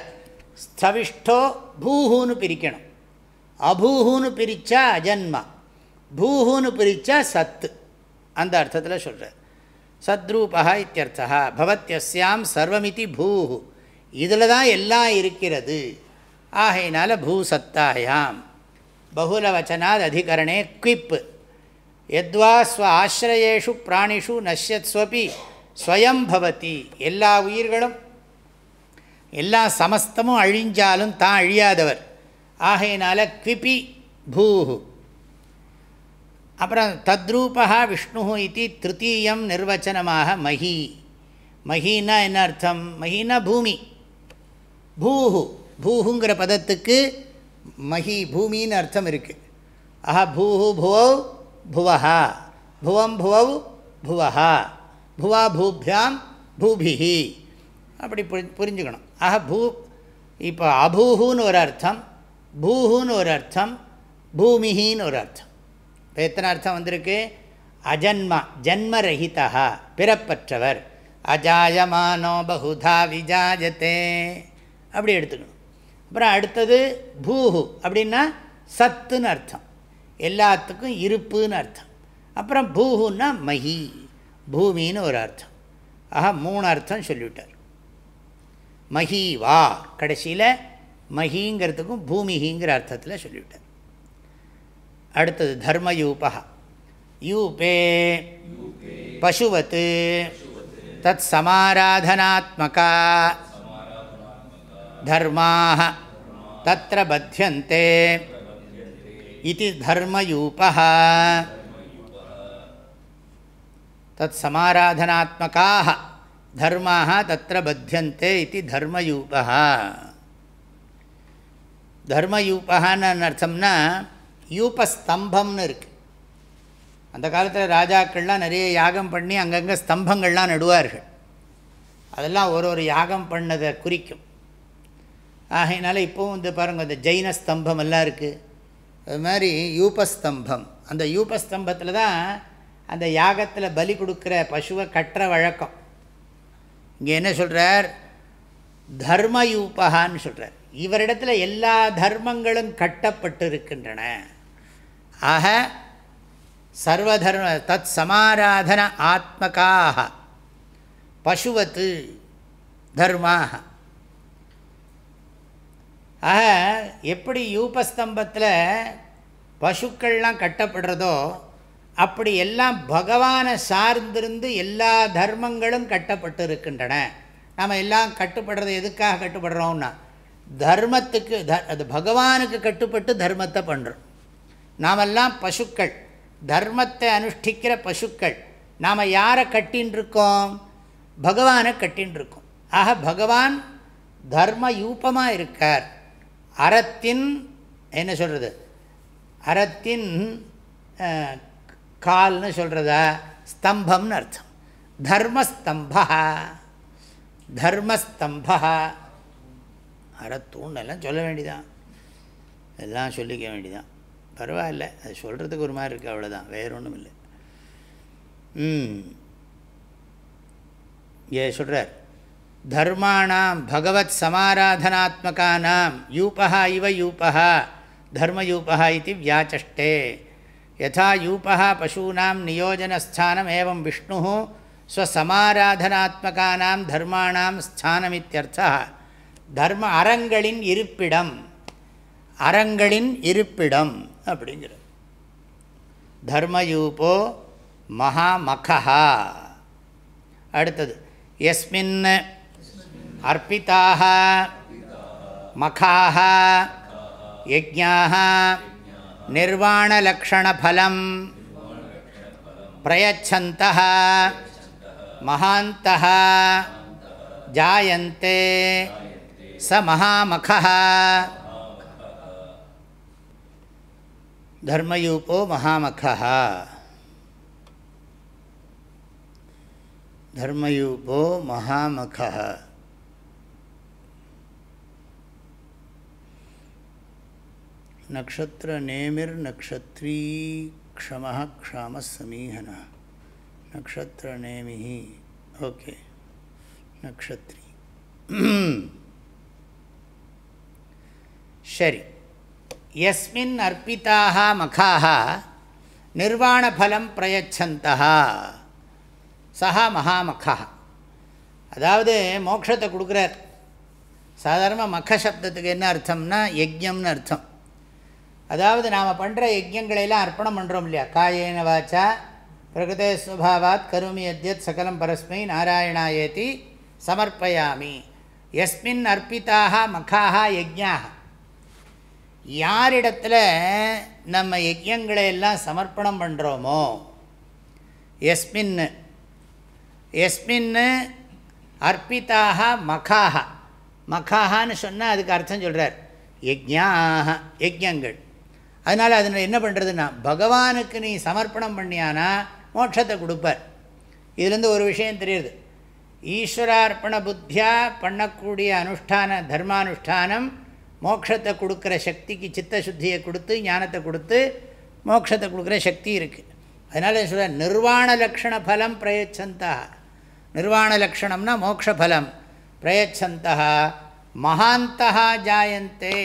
ஸ்தவிஷ்டோ பூஹுன்னு பிரிக்கணும். அபூஹுன்னு பிரித்தா அஜன்மா. பூஹுன்னு பிரித்தா சத்து. அந்த அர்த்தத்தில் சொல்கிறார் சத்ரூபா இத்தியர்த்தா பவத்தியஸ்யாம் சர்வமிதி பூஹு. இதில் தான் எல்லாம் இருக்கிறது. ஆகையினால பூசத்தாயாம் பகுலவச்சனாத் அதிகரணே குவிப்பு. எத்வா ஸ்வ ஆசிரயேஷு பிராணிஷு நஷ்யத்வபி ஸ்வயம் பவதி. எல்லா உயிர்களும் எல்லா சமஸ்தமும் அழிஞ்சாலும் தான் அழியாதவர். ஆகையினால குவிபி பூஹு. அப்புறம் தத்ரூபா விஷ்ணு இது திருத்தீயம் நிர்வச்சனமாக மஹி. மஹின்னா என்ன அர்த்தம்? மஹின்னா பூமி. பூஹு பூஹுங்கிற பதத்துக்கு மஹி பூமின்னு அர்த்தம் இருக்குது ஆஹா பூஹு புவௌ புவஹா. புவம் புவௌ புவஹா. புவா பூபியாம் பூபிஹி. அப்படி புரி புரிஞ்சுக்கணும். ஆஹா பூ இப்போ அபூஹுன்னு ஒரு அர்த்தம் பூஹுன்னு ஒரு அர்த்தம் பூமிஹின்னு ஒரு அர்த்தம். இப்போ எத்தனை அர்த்தம் வந்திருக்கு? அஜன்மா ஜன்மரஹிதா பிறப்பற்றவர். அஜாயமானோ பகுதா விஜாஜத்தே அப்படி எடுத்துக்கணும். அப்புறம் அடுத்தது பூஹு அப்படின்னா சத்துன்னு அர்த்தம். எல்லாத்துக்கும் இருப்புன்னு அர்த்தம். அப்புறம் பூஹுன்னா மஹி பூமின்னு ஒரு அர்த்தம். ஆஹா மூணு அர்த்தம் சொல்லிவிட்டார். மஹி வா கடைசியில் மஹிங்கிறதுக்கும் பூமிகிங்கிற அர்த்தத்தில் சொல்லிவிட்டார். அடுத்தது தர்மயூபா யூபே. பசுவத் தத் சமாராதனாத்மகா. தர்மாக தத்திர பத்தியந்தே. இது தர்மயூபா தத் சமாராதனாத்மகாக தர்மாக தத்திர பத்தியந்தே இது தர்மயூபா தர்மயூபகான்னு அர்த்தம்னா யூபஸ்தம்பம்னு இருக்குது அந்த காலத்தில் ராஜாக்கள்லாம் நிறைய யாகம் பண்ணி அங்கங்கே ஸ்தம்பங்கள்லாம் நடுவார்கள். அதெல்லாம் ஒரு ஒரு யாகம் பண்ணதை குறிக்கும். ஆகையினால இப்போவும் வந்து பாருங்கள் இந்த ஜெயின ஸ்தம்பம் எல்லாம் இருக்குது அது மாதிரி யூபஸ்தம்பம். அந்த யூபஸ்தம்பத்தில் தான் அந்த யாகத்தில் பலி கொடுக்குற பசுவை கட்டுற வழக்கம். இங்கே என்ன சொல்கிறார் தர்மயூபகான்னு சொல்கிறார் இவரிடத்தில் எல்லா தர்மங்களும் கட்டப்பட்டு இருக்கின்றன ஆக சர்வதர்ம தத் சமாராதன ஆத்மகாக பசுவத்து தர்மாக ஆக எப்படி யூபஸ்தம்பத்தில் பசுக்கள்லாம் கட்டப்படுறதோ அப்படி எல்லாம் பகவானை சார்ந்திருந்து எல்லா தர்மங்களும் கட்டப்பட்டு இருக்கின்றன நம்ம எல்லாம் கட்டுப்படுறது எதுக்காக கட்டுப்படுறோம்னா தர்மத்துக்கு த அது பகவானுக்கு கட்டுப்பட்டு தர்மத்தை பண்ணுறோம் நாமெல்லாம் பசுக்கள். தர்மத்தை அனுஷ்டிக்கிற பசுக்கள். நாம் யாரை கட்டின்னு இருக்கோம் பகவானை கட்டின்னு இருக்கோம் ஆக பகவான் தர்ம யூபமாக இருக்கார். அறத்தின் என்ன சொல்கிறது அறத்தின் கால்னு சொல்கிறதா ஸ்தம்பம்னு அர்த்தம். தர்மஸ்தம்பா. தர்மஸ்தம்பா. அறத்தூண்டெல்லாம் சொல்ல வேண்டிதான். எல்லாம் சொல்லிக்க வேண்டியதான் பரவாயில்ல அது சொல்கிறதுக்கு ஒரு மாதிரி இருக்குது அவ்வளோதான் வேறு ஒன்றும் இல்லை. ம். ஏ சொல்கிறார் தர்மாணாம் பகவத் சமாராதனாத்மகானாம் யூபா இவ யூபா தர்மயூபா இது வியாச்சஷ்டே. யதா யூபா பசூனாம் நியோஜனஸ்தானம் ஏவம் விஷ்ணு ஸ்வசமாராதனாத்மகானாம் தர்மாணாம் ஸ்தானமித்யர்த்தா தர்ம அறங்களின் இருப்பிடம் அறங்களின் இருப்பிடம். அப்படிங்கிற தர்மயூபோ மகாமகா அடுத்தது எஸ்மின் அர்ப்பிதாக மகாக யஜ்ஞாக நிர்வாணலக்ஷணபலம் பிரயச்சந்த மகாந்த ஜாயந்தே ச மகாமகா धर्मयूपो महामखः। धर्मयूपो महामखः। नक्षत्रनेमिर्नक्षत्री क्षमः क्षामः समीहनः नक्षत्रनेमिः ओके। नक्षत्री। சரி எஸ்மின் அர்ப்பிதாக மகாக நிர்வாணபலம் பிரயச்சந்தா சஹா மகாமகா அதாவது மோட்சத்தை கொடுக்குறார். சாதாரண மக்க சப்தத்துக்கு என்ன அர்த்தம்னா யஜ்யம்னு அர்த்தம். அதாவது நாம் பண்ணுற யஜ்யங்களையெல்லாம் அர்ப்பணம் பண்ணுறோம் இல்லையா? காயேன வாச்சா பிரகதே சுபாவாத் கருமி அத்தியத் சகலம் பரஸ்மை நாராயணாயேதி சமர்ப்பயாமி. எஸ்மின் அர்ப்பிதாக மகாக யஜ்யாக யாரிடத்துல நம்ம யஜ்யங்களை எல்லாம் சமர்ப்பணம் பண்ணுறோமோ எஸ்மின்னு. எஸ்மின்னு அர்ப்பித்தாக மகாக மகான்னு சொன்னால் அதுக்கு அர்த்தம் சொல்கிறார் யஜ்யாக யஜ்யங்கள். அதனால் அதில் என்ன பண்ணுறதுன்னா பகவானுக்கு நீ சமர்ப்பணம் பண்ணியானா மோட்சத்தை கொடுப்பார். இதுலேருந்து ஒரு விஷயம் தெரியுது. ஈஸ்வரார்ப்பண புத்தியாக பண்ணக்கூடிய அனுஷ்டான தர்மானுஷ்டானம் மோட்சத்தை கொடுக்குற சக்திக்கு சித்த சுத்தியை கொடுத்து ஞானத்தை கொடுத்து மோட்சத்தை கொடுக்குற சக்தி இருக்குது அதனால் சொல்ல நிர்வாண லக்ஷண பலம் பிரயச்சந்தா. நிர்வாண லக்ஷணம்னா மோக்ஷபலம் பிரயச்சந்தா. மகாந்தா ஜாயந்தே.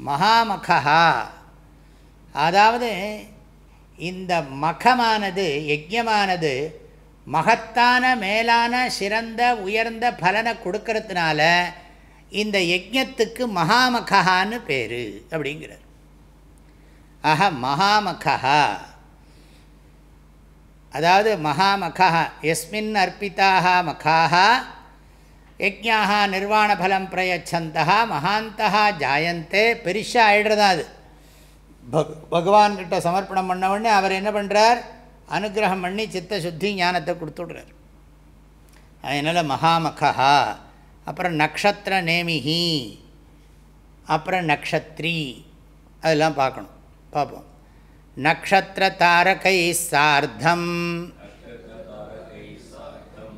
மகாமகா. அதாவது இந்த மகமானது யஜ்யமானது மகத்தான மேலான சிறந்த உயர்ந்த பலனை கொடுக்கறதுனால இந்த யஜத்துக்கு மகாமகான்னு பேர் அப்படிங்கிறார். ஆஹ மகாமகா அதாவது மகாமகா எஸ்மின் அர்ப்பித்தாக மகாக யஜ்ஞாக நிர்வாணபலம் பிரயச்சந்தா மகாந்தா ஜாயந்தே பெரிஷா ஆயிடுறதா அது. பகவான்கிட்ட சமர்ப்பணம் பண்ண உடனே அவர் என்ன பண்ணுறார் அனுகிரகம் பண்ணி சித்த சுத்தி ஞானத்தை கொடுத்துடுறார். அதனால் மகாமகா அப்புறம் நக்ஷத்திர நேமிஹி அப்புறம் நக்ஷத்ரி அதெல்லாம் பார்க்கணும் பார்ப்போம் நக்ஷத்திர தாரகை சார்த்தம்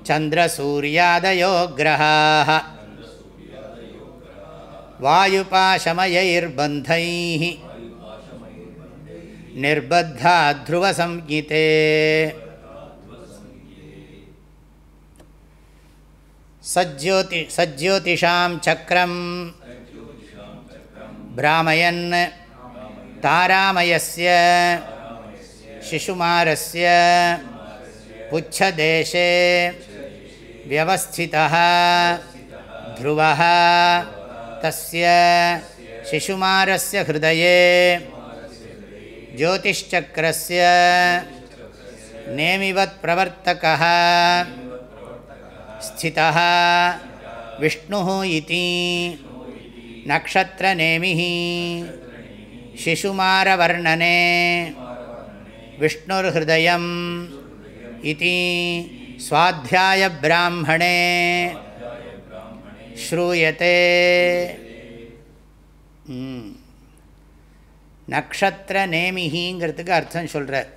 சந்திரசூரியாதயோ கிரகாः வாயுபாசமயைர்பந்தைः निर्बद्धा ध्रुवसंज्ञिते सज्ज्योति सज्ज्योतिषां चक्रं भ्रामयन् तारामयस्य शिशुमारस्य पुच्छदेशे व्यवस्थितः ध्रुवः तस्य शिशुमारस्य हृदये ज्योतिश्चक्रस्य नेमिवत् प्रवर्तकः स्थितः विष्णुः इति नक्षत्रनेमिः शिशुमारवर्णने विष्णुर्हृदयम् इति स्वाध्यायब्राह्मणे श्रूयते நக்ஷத்திர நேமிகிங்கிறதுக்கு அர்த்தம் சொல்கிறார்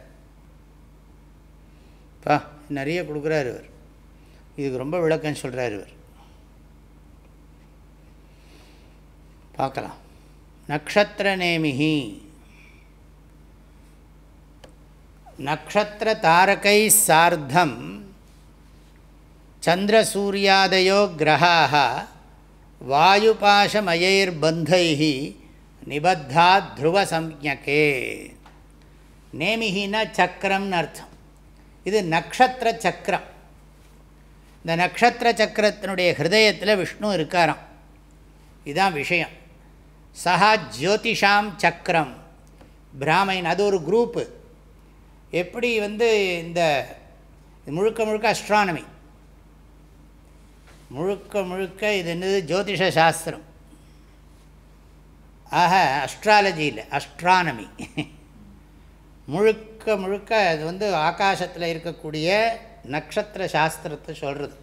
பா நிறைய கொடுக்குறார் இவர் இதுக்கு ரொம்ப விளக்கம் சொல்கிறார் இவர். பார்க்கலாம். நக்ஷத்திர நேமிகி. நக்ஷத்திர தாரகை சார்த்தம். சந்திரசூரியாதயோ கிரகாக வாயுபாசமயைர்பந்தை நிபத்தா த்ருவ சம்யக்கே நேமிகினா சக்கரம்னு அர்த்தம். இது நக்ஷத்திர சக்கரம். இந்த நக்ஷத்திர சக்கரத்தினுடைய ஹிருதயத்தில் விஷ்ணு இருக்காராம். இதுதான் விஷயம். சஹா ஜோதிஷாம் சக்கரம். பிராமைன் அது ஒரு குரூப்பு எப்படி வந்து இந்த முழுக்க முழுக்க அஸ்ட்ரானமி முழுக்க முழுக்க இது என்னது? ஜோதிஷ சாஸ்திரம். ஆக அஸ்ட்ராலஜி இல்லை அஸ்ட்ரானமி முழுக்க முழுக்க அது வந்து ஆகாசத்தில் இருக்கக்கூடிய நக்ஷத்திர சாஸ்திரத்தை சொல்கிறது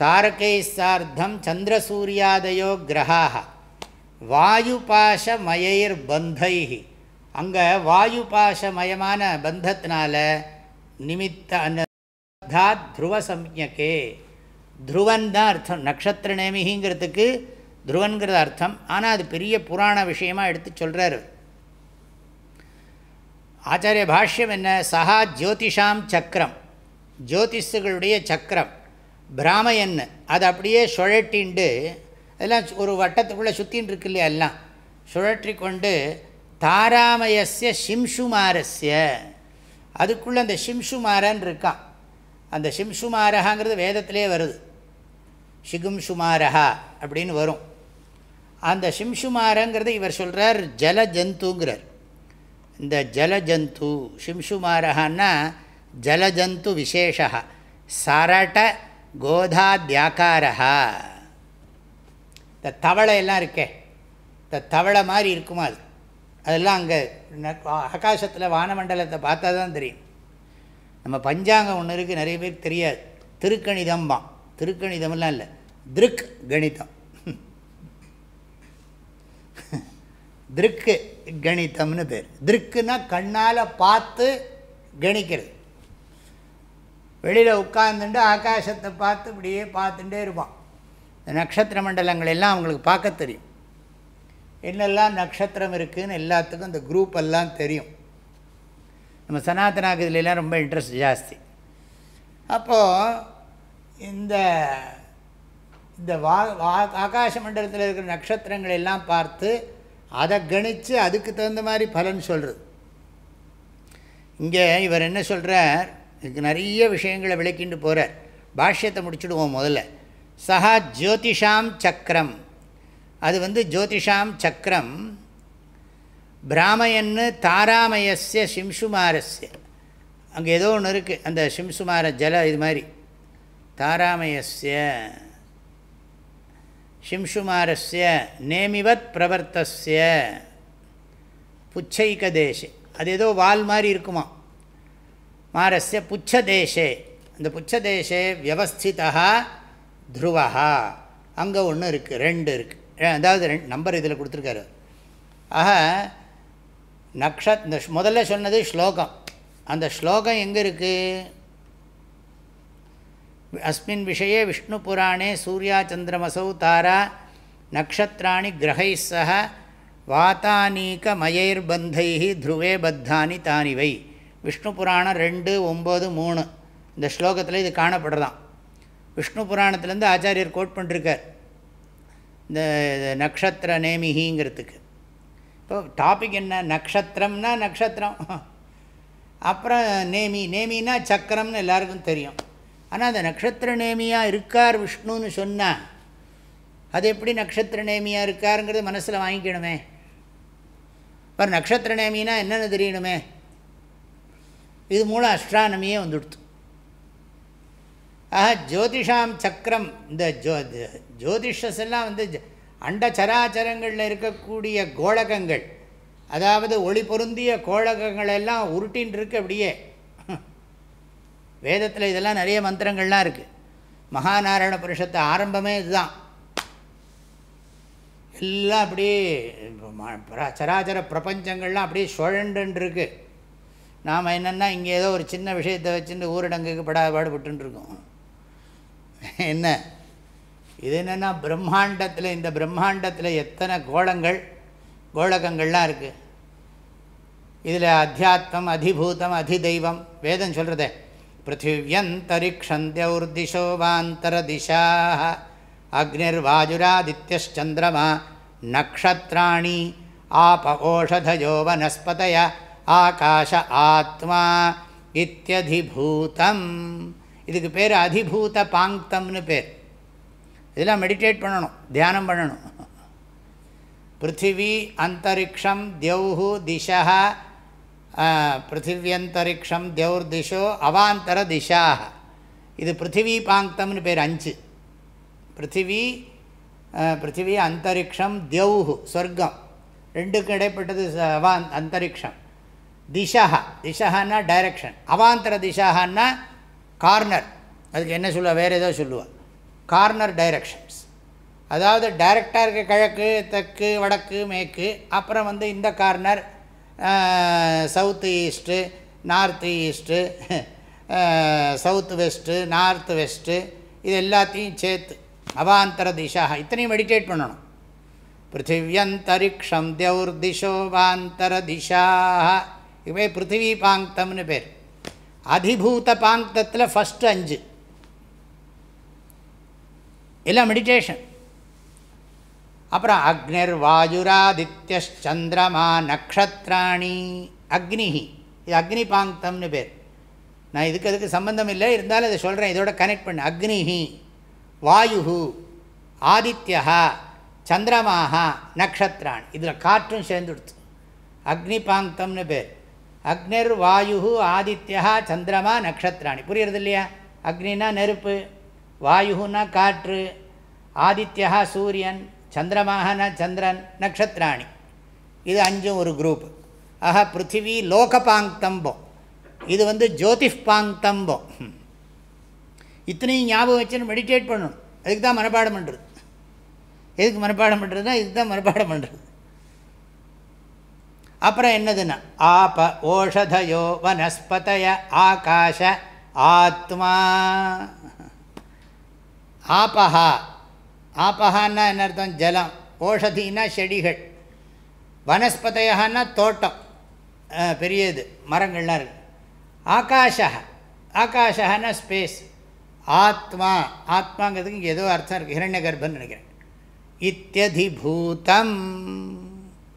தாரகை சார்த்தம் சந்திரசூரியாதயோ கிரகாக வாயுபாசமயர் பந்தை அங்கே வாயுபாசமயமான பந்தத்தினால நிமித்த அன்னதா துருவ சம்யக்கே துருவன் தான் அர்த்தம். நக்ஷத்திர நேமிகிங்கிறதுக்கு துருவன்கிறது அர்த்தம். ஆனால் அது பெரிய புராண விஷயமாக எடுத்து சொல்கிறார் ஆச்சாரிய பாஷ்யம் என்ன? சஹா ஜோதிஷாம் சக்கரம் ஜோதிஷுகளுடைய சக்கரம் பிராமயன் அதை அப்படியே சுழட்டிண்டு அதெல்லாம் ஒரு வட்டத்துக்குள்ளே சுற்றின்னு இருக்கு இல்லையா எல்லாம்? சுழற்றி கொண்டு தாராமயசிய சிம்சுமாரஸ்ய. அதுக்குள்ளே அந்த சிம்சுமாரன் இருக்கான். அந்த சிம்சுமாரகாங்கிறது வேதத்திலே வருது. சிகும் சுமாரஹா அப்படின்னு வரும். அந்த சிம்சுமாரங்கிறது இவர் சொல்கிறார் ஜலஜந்துங்கிறார். இந்த ஜலஜந்து சிம்சுமாரஹான்னா ஜலஜந்து விசேஷா சரட கோதாத்யாக்காரா இந்த தவளை எல்லாம் இருக்கே. இந்த தவளை மாதிரி இருக்குமா அது? அதெல்லாம் அங்கே ஆகாசத்தில் வானமண்டலத்தை பார்த்தா தான் தெரியும். நம்ம பஞ்சாங்கம் ஒன்று இருக்குது நிறைய பேர் தெரியாது. திருக்கணிதம்பான் திருக்கணிதம்லாம் இல்லை. திருக் கணிதம் திருக்கு கணிதம்னு பேர். திருக்குன்னா கண்ணால் பார்த்து கணிக்கிறது. வெளியில் உட்காந்துட்டு ஆகாசத்தை பார்த்து இப்படியே பார்த்துட்டே இருப்பான். இந்த நட்சத்திர மண்டலங்கள் எல்லாம் அவங்களுக்கு பார்க்க தெரியும். என்னெல்லாம் நட்சத்திரம் இருக்குதுன்னு எல்லாத்துக்கும் இந்த குரூப் எல்லாம் தெரியும். நம்ம சனாதனாக்கு இதுலாம் ரொம்ப இன்ட்ரெஸ்ட் ஜாஸ்தி. அப்போது இந்த இந்த வா வா ஆகாச மண்டலத்தில் இருக்கிற நட்சத்திரங்கள் எல்லாம் பார்த்து அதை கணித்து அதுக்கு தகுந்த மாதிரி பலன் சொல்கிறது இங்கே இவர் என்ன சொல்கிறார் இதுக்கு நிறைய விஷயங்களை விளக்கிட்டு போகிறார் பாஷ்யத்தை முடிச்சுடுவோம் முதல்ல. சஹா ஜோதிஷாம் சக்கரம் அது வந்து ஜோதிஷாம் சக்கரம் பிராமயன்னு தாராமயசிய சிம்சுமாரஸ்ய. அங்கே ஏதோ ஒன்று இருக்குது அந்த சிம்சுமார ஜல இது மாதிரி. தாராமயசிய சிம்சுமாரஸ்ய நேமிவத் பிரவர்த்தஸ்ய புச்சைக தேசே அது ஏதோ வால் மாதிரி இருக்குமா மாரஸ்ய புச்சதேசே அந்த புச்சதேசே வியவஸ்திதா த்ருவா அங்கே ஒன்று இருக்குது ரெண்டு இருக்குது அதாவது ரெண்டு நம்பர் இதில் கொடுத்துருக்காரு. ஆக நக்ஷத் இந்த முதல்ல சொன்னது ஸ்லோகம். அந்த ஸ்லோகம் எங்கே இருக்குது அஸ்மின் விஷய விஷ்ணு புராணே சூர்யா சந்திரமசௌ தாரா நக்ஷத்திராணி கிரகை சக வாத்தானீக மயைர்பந்தை துருவே பத்தானி தானிவை. விஷ்ணு புராணம் ரெண்டு ஒம்பது மூணு. இந்த ஸ்லோகத்தில் இது காணப்படுறதான் விஷ்ணு புராணத்துலேருந்து ஆச்சாரியர் கோட் பண்ணிருக்கார். இந்த நக்ஷத்திர நேமிகிங்கிறதுக்கு. இப்போ டாபிக் என்ன? நக்ஷத்திரம்னா நக்ஷத்திரம். அப்புறம் நேமி நேமின்னா சக்கரம்னு எல்லாருக்கும் தெரியும். ஆனால் அந்த நக்ஷத்திர நேமியாக இருக்கார் விஷ்ணுன்னு சொன்னால் அது எப்படி நக்ஷத்திர நேமியாக இருக்காருங்கிறது மனசில் வாங்கிக்கணுமே. இப்போ நக்ஷத்திர நேமினா என்னென்னு தெரியணுமே. இது மூலம் அஸ்ட்ரானமியே வந்துடுத்து. ஆஹா ஜோதிஷாம் சக்கரம் இந்த ஜோ ஜோதிஷஸ் எல்லாம் வந்து அண்ட சராச்சரங்களில் இருக்கக்கூடிய கோளகங்கள் அதாவது ஒளி பொருந்திய கோளகங்கள் எல்லாம் உருட்டின்னு இருக்கு அப்படியே. வேதத்தில் இதெல்லாம் நிறைய மந்திரங்கள்லாம் இருக்குது மகாநாராயண புருஷத்தை ஆரம்பமே இதுதான். எல்லாம் அப்படியே சராச்சர பிரபஞ்சங்கள்லாம் அப்படியே சுழண்டுன்ருக்கு நாம் என்னென்னா இங்கே ஏதோ ஒரு சின்ன விஷயத்தை வச்சுட்டு ஊரடங்குக்கு படா பாடுபட்டுருக்கோம் என்ன? இது என்னென்னா பிரம்மாண்டத்தில் இந்த பிரம்மாண்டத்தில் எத்தனை கோலங்கள் கோலகங்கள்லாம் இருக்குது இதில் அத்தியாத்மம் அதிபூதம் அதிதெய்வம் வேதம் சொல்கிறதே பிருத்திவியந்தரிக்ஷந்தியௌர்திஷோ வாந்தரதிஷாக அக்னிர்வாஜுராதித்யச்சந்திரமா நக்ஷத்ராணி ஆப ஓஷதயோ வனஸ்பதய ஆகாஷ ஆத்மா இத்தியதிபூதம். இதுக்கு பேர் அதிபூத பாங்க்தம்னு பேர். இதெல்லாம் மெடிடேட் பண்ணணும் தியானம் பண்ணணும். பிருத்திவி அந்தரிக்ஷம் தியௌஹு திசா பிருத்திவியந்தரிக்ஷம் தியௌர் திசோ அவாந்தர திசாக இது பிருத்திவி பாங்க்தம்னு பேர் அஞ்சு. பிருத்திவி பிருத்திவி அந்தரிக்ஷம் தியௌஹு சொர்க்கம். ரெண்டுக்கும் இடைப்பட்டது அவான் அந்தரிக்ஷம். திஷா திஷான்னா டைரக்ஷன் அவாந்தர திஷான்னா கார்னர் அதுக்கு என்ன சொல்லுவா? வேறு ஏதோ சொல்லுவாள் கார்னர் டைரக்ஷன்ஸ் அதாவது டைரக்டாக இருக்க கிழக்கு தெற்கு வடக்கு மேற்கு அப்புறம் வந்து இந்த corner south east north east south west north west இது எல்லாத்தையும் சேர்த்து. அவாந்தர திஷா இத்தனையும் மெடிடேட் பண்ணணும். பிருத்திவியந்தரிக்ஷம் தௌர் திஷோ வாந்தர இவை பிருத்திவி பாங்க்தம்னு பேர். அதிபூத பாங்க்தத்தில் ஃபஸ்ட்டு அஞ்சு. எல்லாம் மெடிடேஷன் அப்புறம் அக்னிர் வாயுராதித்யந்திரமா நக்ஷத்ராணி அக்னி. இது அக்னி பாங்க்தம்னு பேர். நான் இதுக்கு அதுக்கு சம்பந்தம் இல்லை இருந்தாலும் இதை சொல்கிறேன் இதோட கனெக்ட் பண்ண. அக்னிஹி வாயு ஆதித்யா சந்திரமாக நக்ஷத்ராணி. இதில் காற்றும் சேர்ந்துடுத்து அக்னி பாங்க்தம்னு பேர். அக்னிர் வாயு ஆதித்யா சந்திரமா நக்ஷத்திராணி. புரியுறது இல்லையா அக்னினா நெருப்பு வாயுனா காற்று ஆதித்யா சூரியன் சந்திரமாகனா சந்திரன் நக்ஷத்ராணி இது அஞ்சும் ஒரு குரூப் ஆக பிருத்திவி லோகபாங்க்தம்போம் இது வந்து ஜோதிஷ் இத்தனையும் ஞாபகம் வச்சுன்னு மெடிடேட் பண்ணணும். அதுக்கு தான் மனப்பாடம் பண்ணுறது எதுக்கு மனப்பாடம் பண்ணுறதுனா இதுக்கு தான் மனப்பாடம் பண்ணுறது அப்புறம் என்னதுன்னா ஆப ஓஷதயோ வனஸ்பதய ஆகாஷ ஆத்மா. ஆபஹா. ஆபஹான்னா என்ன அர்த்தம்? ஜலம். ஓஷதினா செடிகள். வனஸ்பதையான்னா தோட்டம். பெரியது. மரங்கள்லாம் இருக்குது ஆகாஷா ஆகாஷான்னா ஸ்பேஸ் ஆத்மா. ஆத்மாங்கிறதுக்கு இங்கே ஏதோ அர்த்தம் இருக்குது ஹிரண்ய கர்ப்பன்னு நினைக்கிறேன். இத்தியதிபூதம்.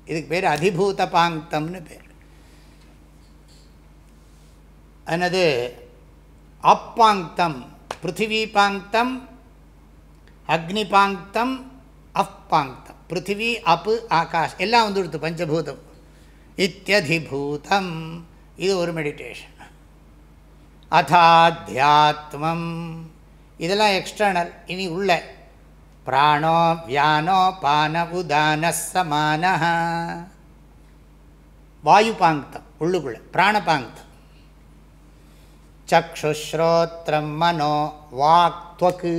இதுக்கு பேர் அதிபூத பாங்கம்னு பேர். என்னது? அப்பாங்கம் பிருத்திவி பாங்கம் அக்னி பாங்கம் அப்பாங்கம் பிருத்திவி அப்பு ஆகாஷ் எல்லாம் வந்துடுத்து பஞ்சபூதம். இத்தியதிபூதம். இது ஒரு மெடிடேஷன் அதாத்தியாத்மம் இதெல்லாம் எக்ஸ்டர்னல் இனி உள்ள. பிராணோ வியானோ பான உதான சமான வாயுபாங்க்தம் உள்ளுக்குள்ள பிராணபாங்க்தம் சக்ஷுஸ்ரோத்திரம் மனோ வாக் துவக்கு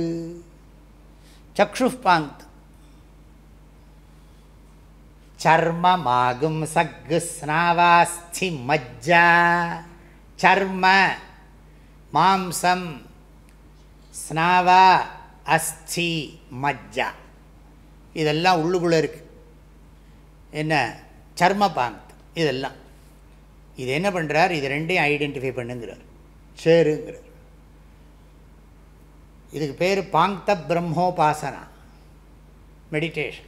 சக்ஷு சக்ஷுப்பாங்க்தம் சர்மமாகும் சக்கு ஸ்நாவாஸ்தி மஜ்ஜா சர்ம மாம்சம் ஸ்நாவா அஸ்தி மஜ்ஜா. இதெல்லாம் உள்ளுக்குள்ளே இருக்குது என்ன? சர்ம பாங்க். இதெல்லாம். இது என்ன பண்ணுறார் இது ரெண்டையும் ஐடென்டிஃபை பண்ணுங்கிறார். சேருங்கிறார். இதுக்கு பேர் பாங்க்த பிரம்மோபாசனா. மெடிடேஷன்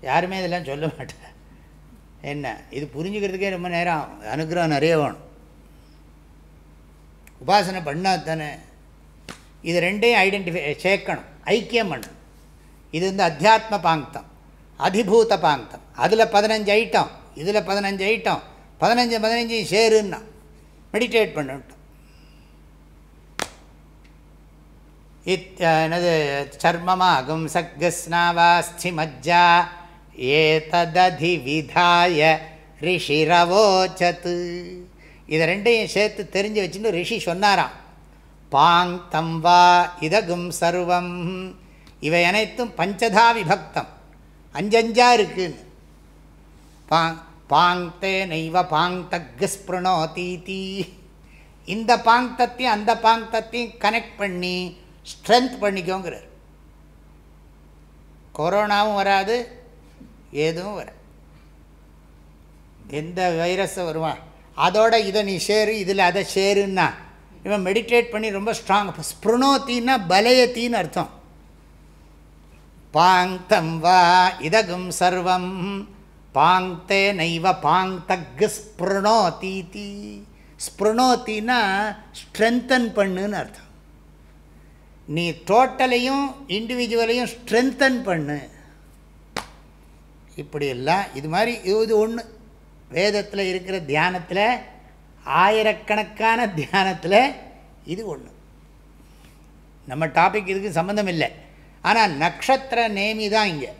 யாருமே இதெல்லாம் சொல்ல மாட்டேன் என்ன? இது புரிஞ்சுக்கிறதுக்கே ரொம்ப நேரம் ஆகும். அனுகிரகம் நிறைய வேணும். உபாசனை பண்ணால் தானே இது ரெண்டையும் ஐடென்டிஃபை eh, சேர்க்கணும். ஐக்கியம் பண்ணணும். இது வந்து அத்தியாத்ம பாங்க்தம். அதிபூத பாங்க்தம். அதில் பதினஞ்சு ஐட்டம் இதில் பதினஞ்சு ஐட்டம் பதினஞ்சு பதினஞ்சு சேருன்னா மெடிடேட் பண்ணட்டும். இத் என்னது சர்மமாகும் சக்கஸ்னாவாஸ்தி மஜ்ஜா ஏததி விதாய ரிஷிரவோச்சத்து. இதை ரெண்டையும் சேர்த்து தெரிஞ்சு வச்சுன்னு ரிஷி சொன்னாராம். பாங்கம் வா இதகும் சர்வம். இவை அனைத்தும் பஞ்சதா விபக்தம். அஞ்சஞ்சா இருக்குன்னு. பாங் பாங்தே நைவ பாங்தக் ஸ்பிருணோதீதி இந்த பாங்தத்தையும் அந்த பாங் தத்தையும் கனெக்ட் பண்ணி ஸ்ட்ரென்த் பண்ணிக்கோங்கிறார். கொரோனாவும் வராது எதுவும் வர எந்த வைரஸை வருவான் அதோட இதை நீ ஷேரு இதில் அதை ஷேருன்னா இவன் மெடிடேட் பண்ணி ரொம்ப ஸ்ட்ராங் ஸ்பிருணோத்தின்னா பலயத்தின்னு அர்த்தம். பாங்கம் வா இதகும் சர்வம். பாங்தே நைவ பாங்தக் ஸ்பிருணோதீதி ஸ்பிருணோத்தின்னா ஸ்ட்ரென்தன் பண்ணுன்னு அர்த்தம். நீ டோட்டலையும் இண்டிவிஜுவலையும் ஸ்ட்ரென்தன் பண்ணு. இப்படியெல்லாம் இது மாதிரி இது ஒன்று வேதத்தில் இருக்கிற தியானத்தில் ஆயிரக்கணக்கான தியானத்தில் இது ஒன்று நம்ம டாபிக் இதுக்கு சம்மந்தம் இல்லை. ஆனால் நக்ஷத்திர நேமி தான் இங்கே.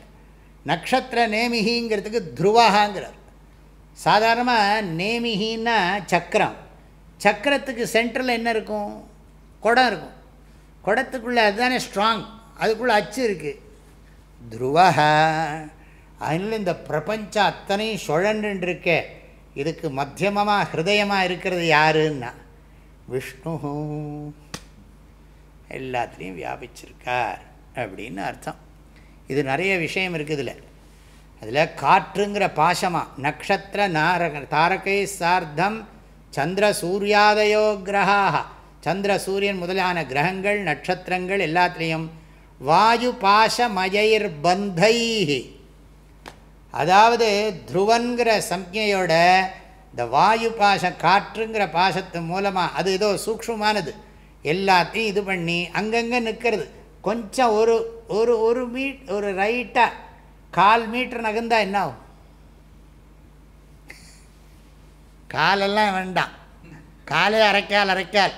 நக்ஷத்திர நேமிகிங்கிறதுக்கு துருவாகாங்கிறார். சாதாரணமாக நேமிகின்னா சக்கரம். சக்கரத்துக்கு சென்டரில் என்ன இருக்கும்? குடம் இருக்கும். குடத்துக்குள்ளே அதுதானே ஸ்ட்ராங் அதுக்குள்ளே அச்சு இருக்குது துருவக. அதனால் இந்த பிரபஞ்சம் அத்தனையும் சுழன்றுருக்கேன் இருக்கே. இதுக்கு மத்தியமமாக ஹிருதயமாக இருக்கிறது யாருன்னா? விஷ்ணு. எல்லாத்துலேயும் வியாபிச்சிருக்கார் அப்படின்னு அர்த்தம். இது நிறைய விஷயம் இருக்குது இதில் அதில் காற்றுங்கிற பாசமாக நக்ஷத்திர நாரக தாரகை சார்த்தம் சந்திர சூர்யாதயோ கிரகாக சந்திர சூரியன் முதலான கிரகங்கள் நட்சத்திரங்கள் எல்லாத்துலேயும் வாயு பாசமயர் பந்தை அதாவது துருவன்கிற சம்ஞையோட இந்த வாயு பாசம் காற்றுங்கிற பாசத்து மூலமாக அது ஏதோ சூக்ஷமானது எல்லாத்தையும் இது பண்ணி அங்கங்கே நிற்கிறது கொஞ்சம் ஒரு ஒரு ஒரு மீட் ஒரு ரைட்டாக கால் மீட்டர் நகர்ந்தா என்ன ஆகும் காலெல்லாம் வேண்டாம். காலே அரைக்கால் அரைக்கால்.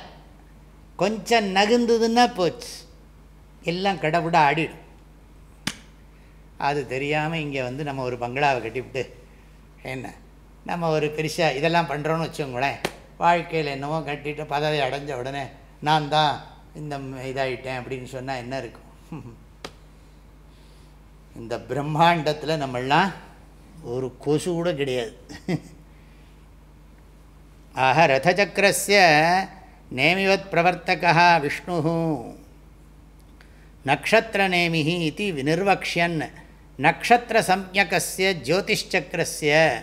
கொஞ்சம் நகுந்ததுன்னா போச்சு. எல்லாம் கடவுடாக ஆடிடும். அது தெரியாமல் இங்கே வந்து நம்ம ஒரு பங்களாவை கட்டிவிட்டு என்ன? நம்ம ஒரு பெருசாக இதெல்லாம் பண்ணுறோன்னு வச்சுக்கோங்களேன். வாழ்க்கையில் என்னவோ கட்டிட்டு பதவி அடைஞ்ச உடனே நான் தான் இந்த இதாகிட்டேன் அப்படின்னு சொன்னால் என்ன இருக்கும்? இந்த பிரம்மாண்டத்தில் நம்மளாம் ஒரு கொசு கூட கிடையாது. ஆக ரதச்சக்கரஸ்ய நேமிவத் பிரவர்த்தகா விஷ்ணு நக்ஷத்திர நக்ஷத்திரநேமி இது நக்ஷத்திர சம்யகசிய ஜோதிஷ்சக்கரஸ்ய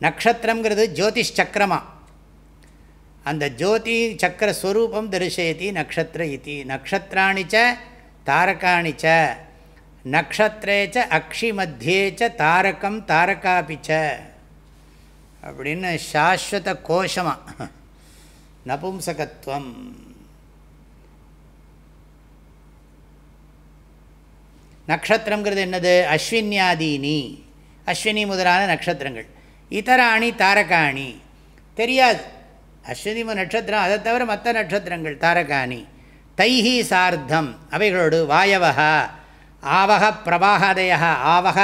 நக்ஷத்திரங்கிறது ஜோதிஷ்சக்கரமா அந்த ஜோதி சக்கர ஸ்வரூபம் தரிசயதி நக்ஷத்திர இது. நக்ஷத்திராணி ச தாரகாணி ச. நக்ஷத்திரே ச அக்ஷி மத்தியே ச தாரகம் தாரகாபி ச. அப்படின்னு சாஸ்வத கோஷமாக நபும்சகத்துவம் நக்ஷத்திரங்கிறது என்னது? அஸ்வின்யாதீனி. அஸ்வினி முதலான நட்சத்திரங்கள் இதராணி தாரகாணி. தெரியாது. அஸ்வினி நட்சத்திரம் அதை தவிர மற்ற நட்சத்திரங்கள் தாரகாணி. தைஹி சார்த்தம் அவைகளோடு வாயவகா ஆவக பிரவாகாதய ஆவக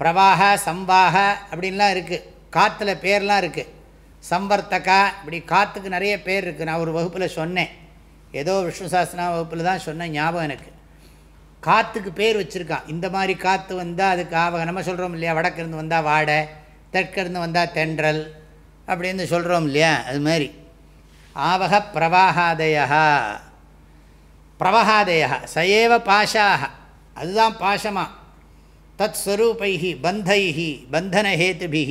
பிரவாக சம்பாக அப்படின்லாம் இருக்குது காற்றுல பேர்லாம் இருக்குது சம்பர்த்தகா இப்படி காற்றுக்கு நிறைய பேர் இருக்குது நான் ஒரு வகுப்பில் சொன்னேன். ஏதோ விஷ்ணு சாஸ்திரா வகுப்பில் தான் சொன்னேன் ஞாபகம் எனக்கு. காற்றுக்கு பேர் வச்சுருக்கான் இந்த மாதிரி காற்று வந்தால் அதுக்கு ஆவக நம்ம சொல்கிறோம் இல்லையா வடக்கிருந்து வந்தால் வாடை தெற்கிருந்து வந்தால் தென்றல் அப்படின்னு சொல்கிறோம் இல்லையா அது மாதிரி. ஆவக பிரவாகாதயா பிரவகாதயா சயேவ பாஷாக அதுதான் பாஷமாக தத் ஸ்வரூபை பந்தை பந்தனஹேத்துபி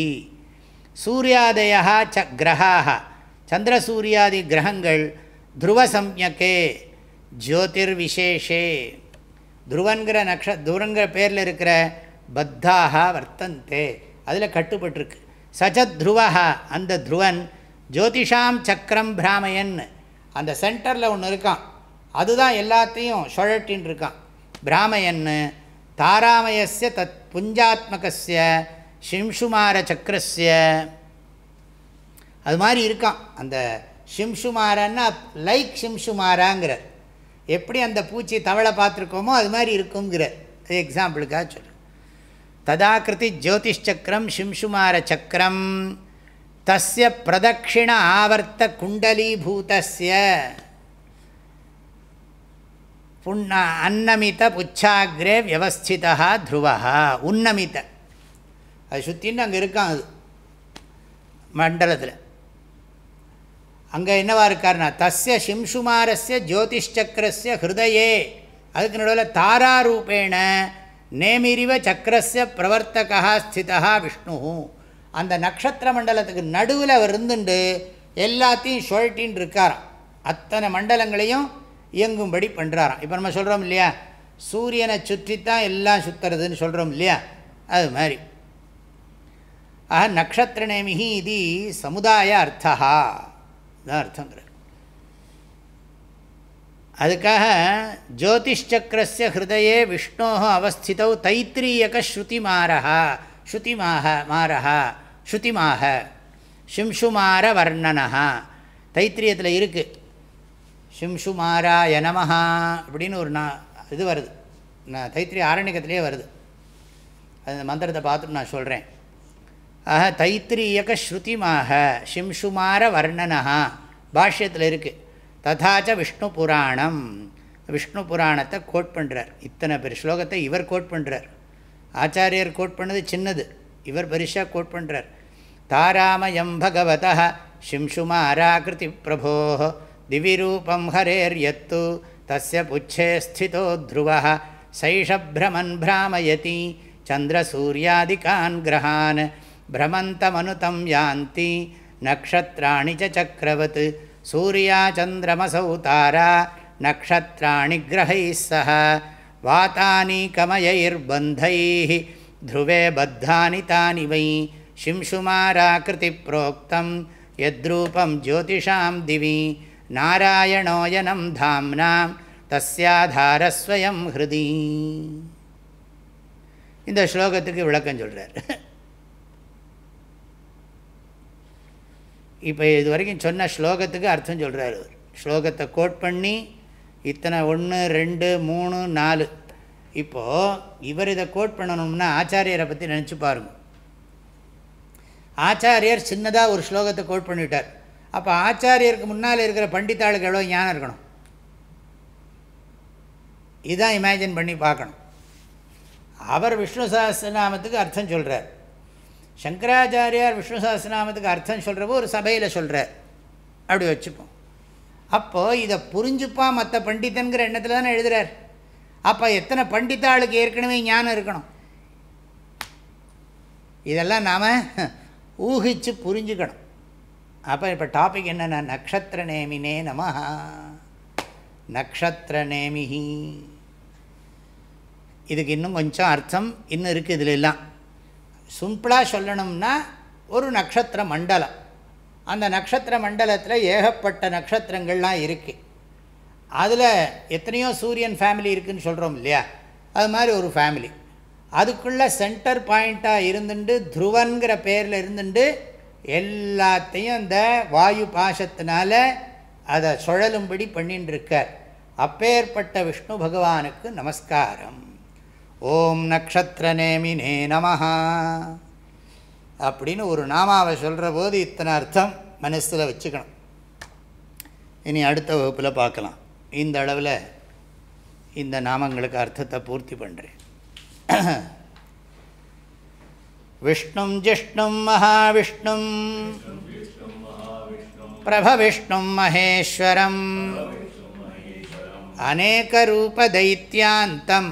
சூரியாதய ச கிரகாக சந்திரசூரியாதி கிரகங்கள் துருவசம்யக்கே ஜோதிர்விசேஷே. துருவங்கிற துருவன்கிற நக்ஷ துருவங்கிற பேரில் இருக்கிற பத்தாக வர்த்தந்தே. அதில் கட்டுப்பட்டிருக்கு. சஜத் துருவா அந்த துருவன் ஜோதிஷாம் சக்கரம் பிராமயன். அந்த சென்டரில் ஒன்று இருக்கான். அதுதான் எல்லாத்தையும் சுழட்டின்னு இருக்கான். பிராமயன்னு தாராமயசிய தத் புஞ்சாத்மகசிய ஷிம்ஷுமார சக்கரஸ்ய. அது மாதிரி இருக்கான். அந்த ஷிம்ஷுமாரன்னா லைக் ஷிம்ஷுமாராங்கிற எப்படி அந்த பூச்சி தவளை பார்த்துருக்கோமோ அது மாதிரி இருக்குங்கிற எக்ஸாம்பிளுக்காக சொல்லு. ததாக்கிருதி ஜோதிஷ்சக்கரம் சிம்சுமார சக்கரம் தஸ்ய பிரதட்சிண ஆவர்த்த குண்டலீபூதஸ்ய. புண்ண அன்னமித புச்சாகிரே வியவஸ்திதா த்ருவா உன்னமித. அது சுற்றின்னு அங்கே இருக்கான் அது. மண்டலத்தில். அங்கே என்னவா இருக்காருனா தஸ்ய சிம்சுமாரஸ்ய ஜோதிஷ்சக்கரஸ்ய ஹிருதயே. அதுக்கு நடுவில் தாராரூபேண நேமிரிவ சக்கரஸ்ய பிரவர்த்தகா ஸ்திதா விஷ்ணு அந்த நக்ஷத்திர மண்டலத்துக்கு நடுவில் அவர் இருந்துண்டு எல்லாத்தையும் சுழட்டின்னு இருக்காராம். அத்தனை மண்டலங்களையும் இயங்கும்படி பண்ணுறாராம் இப்போ நம்ம சொல்கிறோம் இல்லையா சூரியனை சுற்றித்தான் எல்லாம் சுற்றுறதுன்னு சொல்கிறோம் இல்லையா? அது மாதிரி. ஆக நக்ஷத்திரநேமிகி இது சமுதாய அர்த்தா தான் அர்த்தங்கிறது. அதுக்காக ஜோதிஷ்சக்கரஸ்ய ஹிருதயே விஷ்ணோ அவஸ்திதௌ தைத்திரியக ஸ்ருதிமாரா ஸ்ருதிமாக மாரா ஸ்ருதிமாக சிம்சுமார வர்ணனா தைத்திரியத்தில் இருக்குது ஷிம்ஷுமாராய நமஹா அப்படின்னு ஒரு நான் இது வருது. நான் தைத்திரிய ஆரண்யக்கத்திலே வருது. அந்த மந்திரத்தை பார்த்துட்டு நான் சொல்கிறேன் ஆக தைத்திரியக ஸ்ருதிமாக ஷிம்ஷுமார வர்ணனா பாஷ்யத்தில் இருக்குது ததாச்ச விஷ்ணு புராணம். விஷ்ணு புராணத்தை கோட் பண்ணுறார் இத்தனை பெரிய ஸ்லோகத்தை இவர் கோட் பண்ணுறார் ஆச்சாரியர் கோட் பண்ணது சின்னது. இவர் பெருசாக கோட் பண்ணுறார் தாராமயம் பகவத சிம்சுமாராகிருதி பிரபோ திவிரூபம் ஹரேர் ஹரேர்யத்து தஸ்ய புச்சே ஸ்திதோ த்ருவ சைஷபிரமன் பிராமயதி சந்திரசூரியாதிகான் கிரகான் பிரமந்தமனுதம் யாந்தி நக்ஷத்ராணி சக்கரவத் சூர்யா சந்திரமசௌ தாரா நக்ஷத்ராணி கிரகை சக வாத்தானி கமயைர்பந்தை ध्रुवे बद्धानि तानि वै शिंशुमाराकृति प्रोक्तं यद्रूपं ज्योतिषां दिवि नारायणोयनं धाम्नां तस्याधारस्वयं ஹிருதி இந்த ஸ்லோகத்துக்கு விளக்கம் சொல்கிறார் இப்போ இது வரைக்கும் சொன்ன ஸ்லோகத்துக்கு அர்த்தம் சொல்கிறார் அவர் ஸ்லோகத்தை கோட் பண்ணி இத்தனை ஒன்று ரெண்டு மூணு நாலு. இப்போது இவர் இதை கோட் பண்ணணும்னா ஆச்சாரியரை பற்றி நினச்சி பாருங்கள் ஆச்சாரியர் சின்னதாக ஒரு ஸ்லோகத்தை கோட் பண்ணிவிட்டார் அப்போ ஆச்சாரியருக்கு முன்னால் இருக்கிற பண்டித்தாளுக்கு எவ்வளோ ஞானம் இருக்கணும்? இதுதான் இமேஜின் பண்ணி பார்க்கணும். அவர் விஷ்ணு சஹஸ்ரநாமத்துக்கு அர்த்தம் சொல்கிறார் சங்கராச்சாரியார் விஷ்ணு சாஸ்திரநாமத்துக்கு அர்த்தம் சொல்கிறப்போ ஒரு சபையில் சொல்கிறார் அப்படி வச்சுப்போம். அப்போது இதை புரிஞ்சுப்பா மற்ற பண்டிதன்கிற எண்ணத்தில் தானே எழுதுகிறார் அப்போ எத்தனை பண்டித்தாளுக்கு ஏற்கனவே ஞானம் இருக்கணும். இதெல்லாம் நாம் ஊகித்து புரிஞ்சுக்கணும். அப்போ இப்போ டாபிக் என்னென்னா நக்ஷத்திர நேமினே நம நக்ஷத்திர நேமிகி இதுக்கு இன்னும் கொஞ்சம் அர்த்தம் இன்னும் இருக்குது இதில் எல்லாம். சிம்பிளாக சொல்லணும்னா ஒரு நட்சத்திர மண்டலம். அந்த நட்சத்திர மண்டலத்தில் ஏகப்பட்ட நட்சத்திரங்கள்லாம் இருக்குது அதில் எத்தனையோ சூரியன் ஃபேமிலி இருக்குதுன்னு சொல்கிறோம் இல்லையா? அது மாதிரி ஒரு ஃபேமிலி அதுக்குள்ளே சென்டர் பாயிண்ட்டாக இருந்துட்டு துருவன்கிற பேரில் இருந்துட்டு எல்லாத்தையும் இந்த வாயு பாசத்தினால அதை சுழலும்படி பண்ணின்னு இருக்கார் அப்பேற்பட்ட விஷ்ணு பகவானுக்கு நமஸ்காரம். ஓம் நக்ஷத்திர நேமினே நமஹா. அப்படின்னு ஒரு நாமாவை சொல்கிற போது இத்தனை அர்த்தம் மனசில் வச்சுக்கணும். இனி அடுத்த வகுப்பில் பார்க்கலாம். இந்த அளவில் இந்த நாமங்களுக்கு அர்த்தத்தை பூர்த்தி பண்ணுறேன் விஷ்ணும் ஜிஷ்ணும் மகாவிஷ்ணும். பிரபவிஷ்ணும் மகேஸ்வரம். அநேகரூபதைத்தியாந்தம்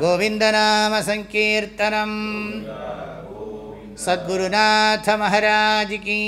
गोविन्दनामसङ्कीर्तनम् सद्गुरुनाथमहाराज की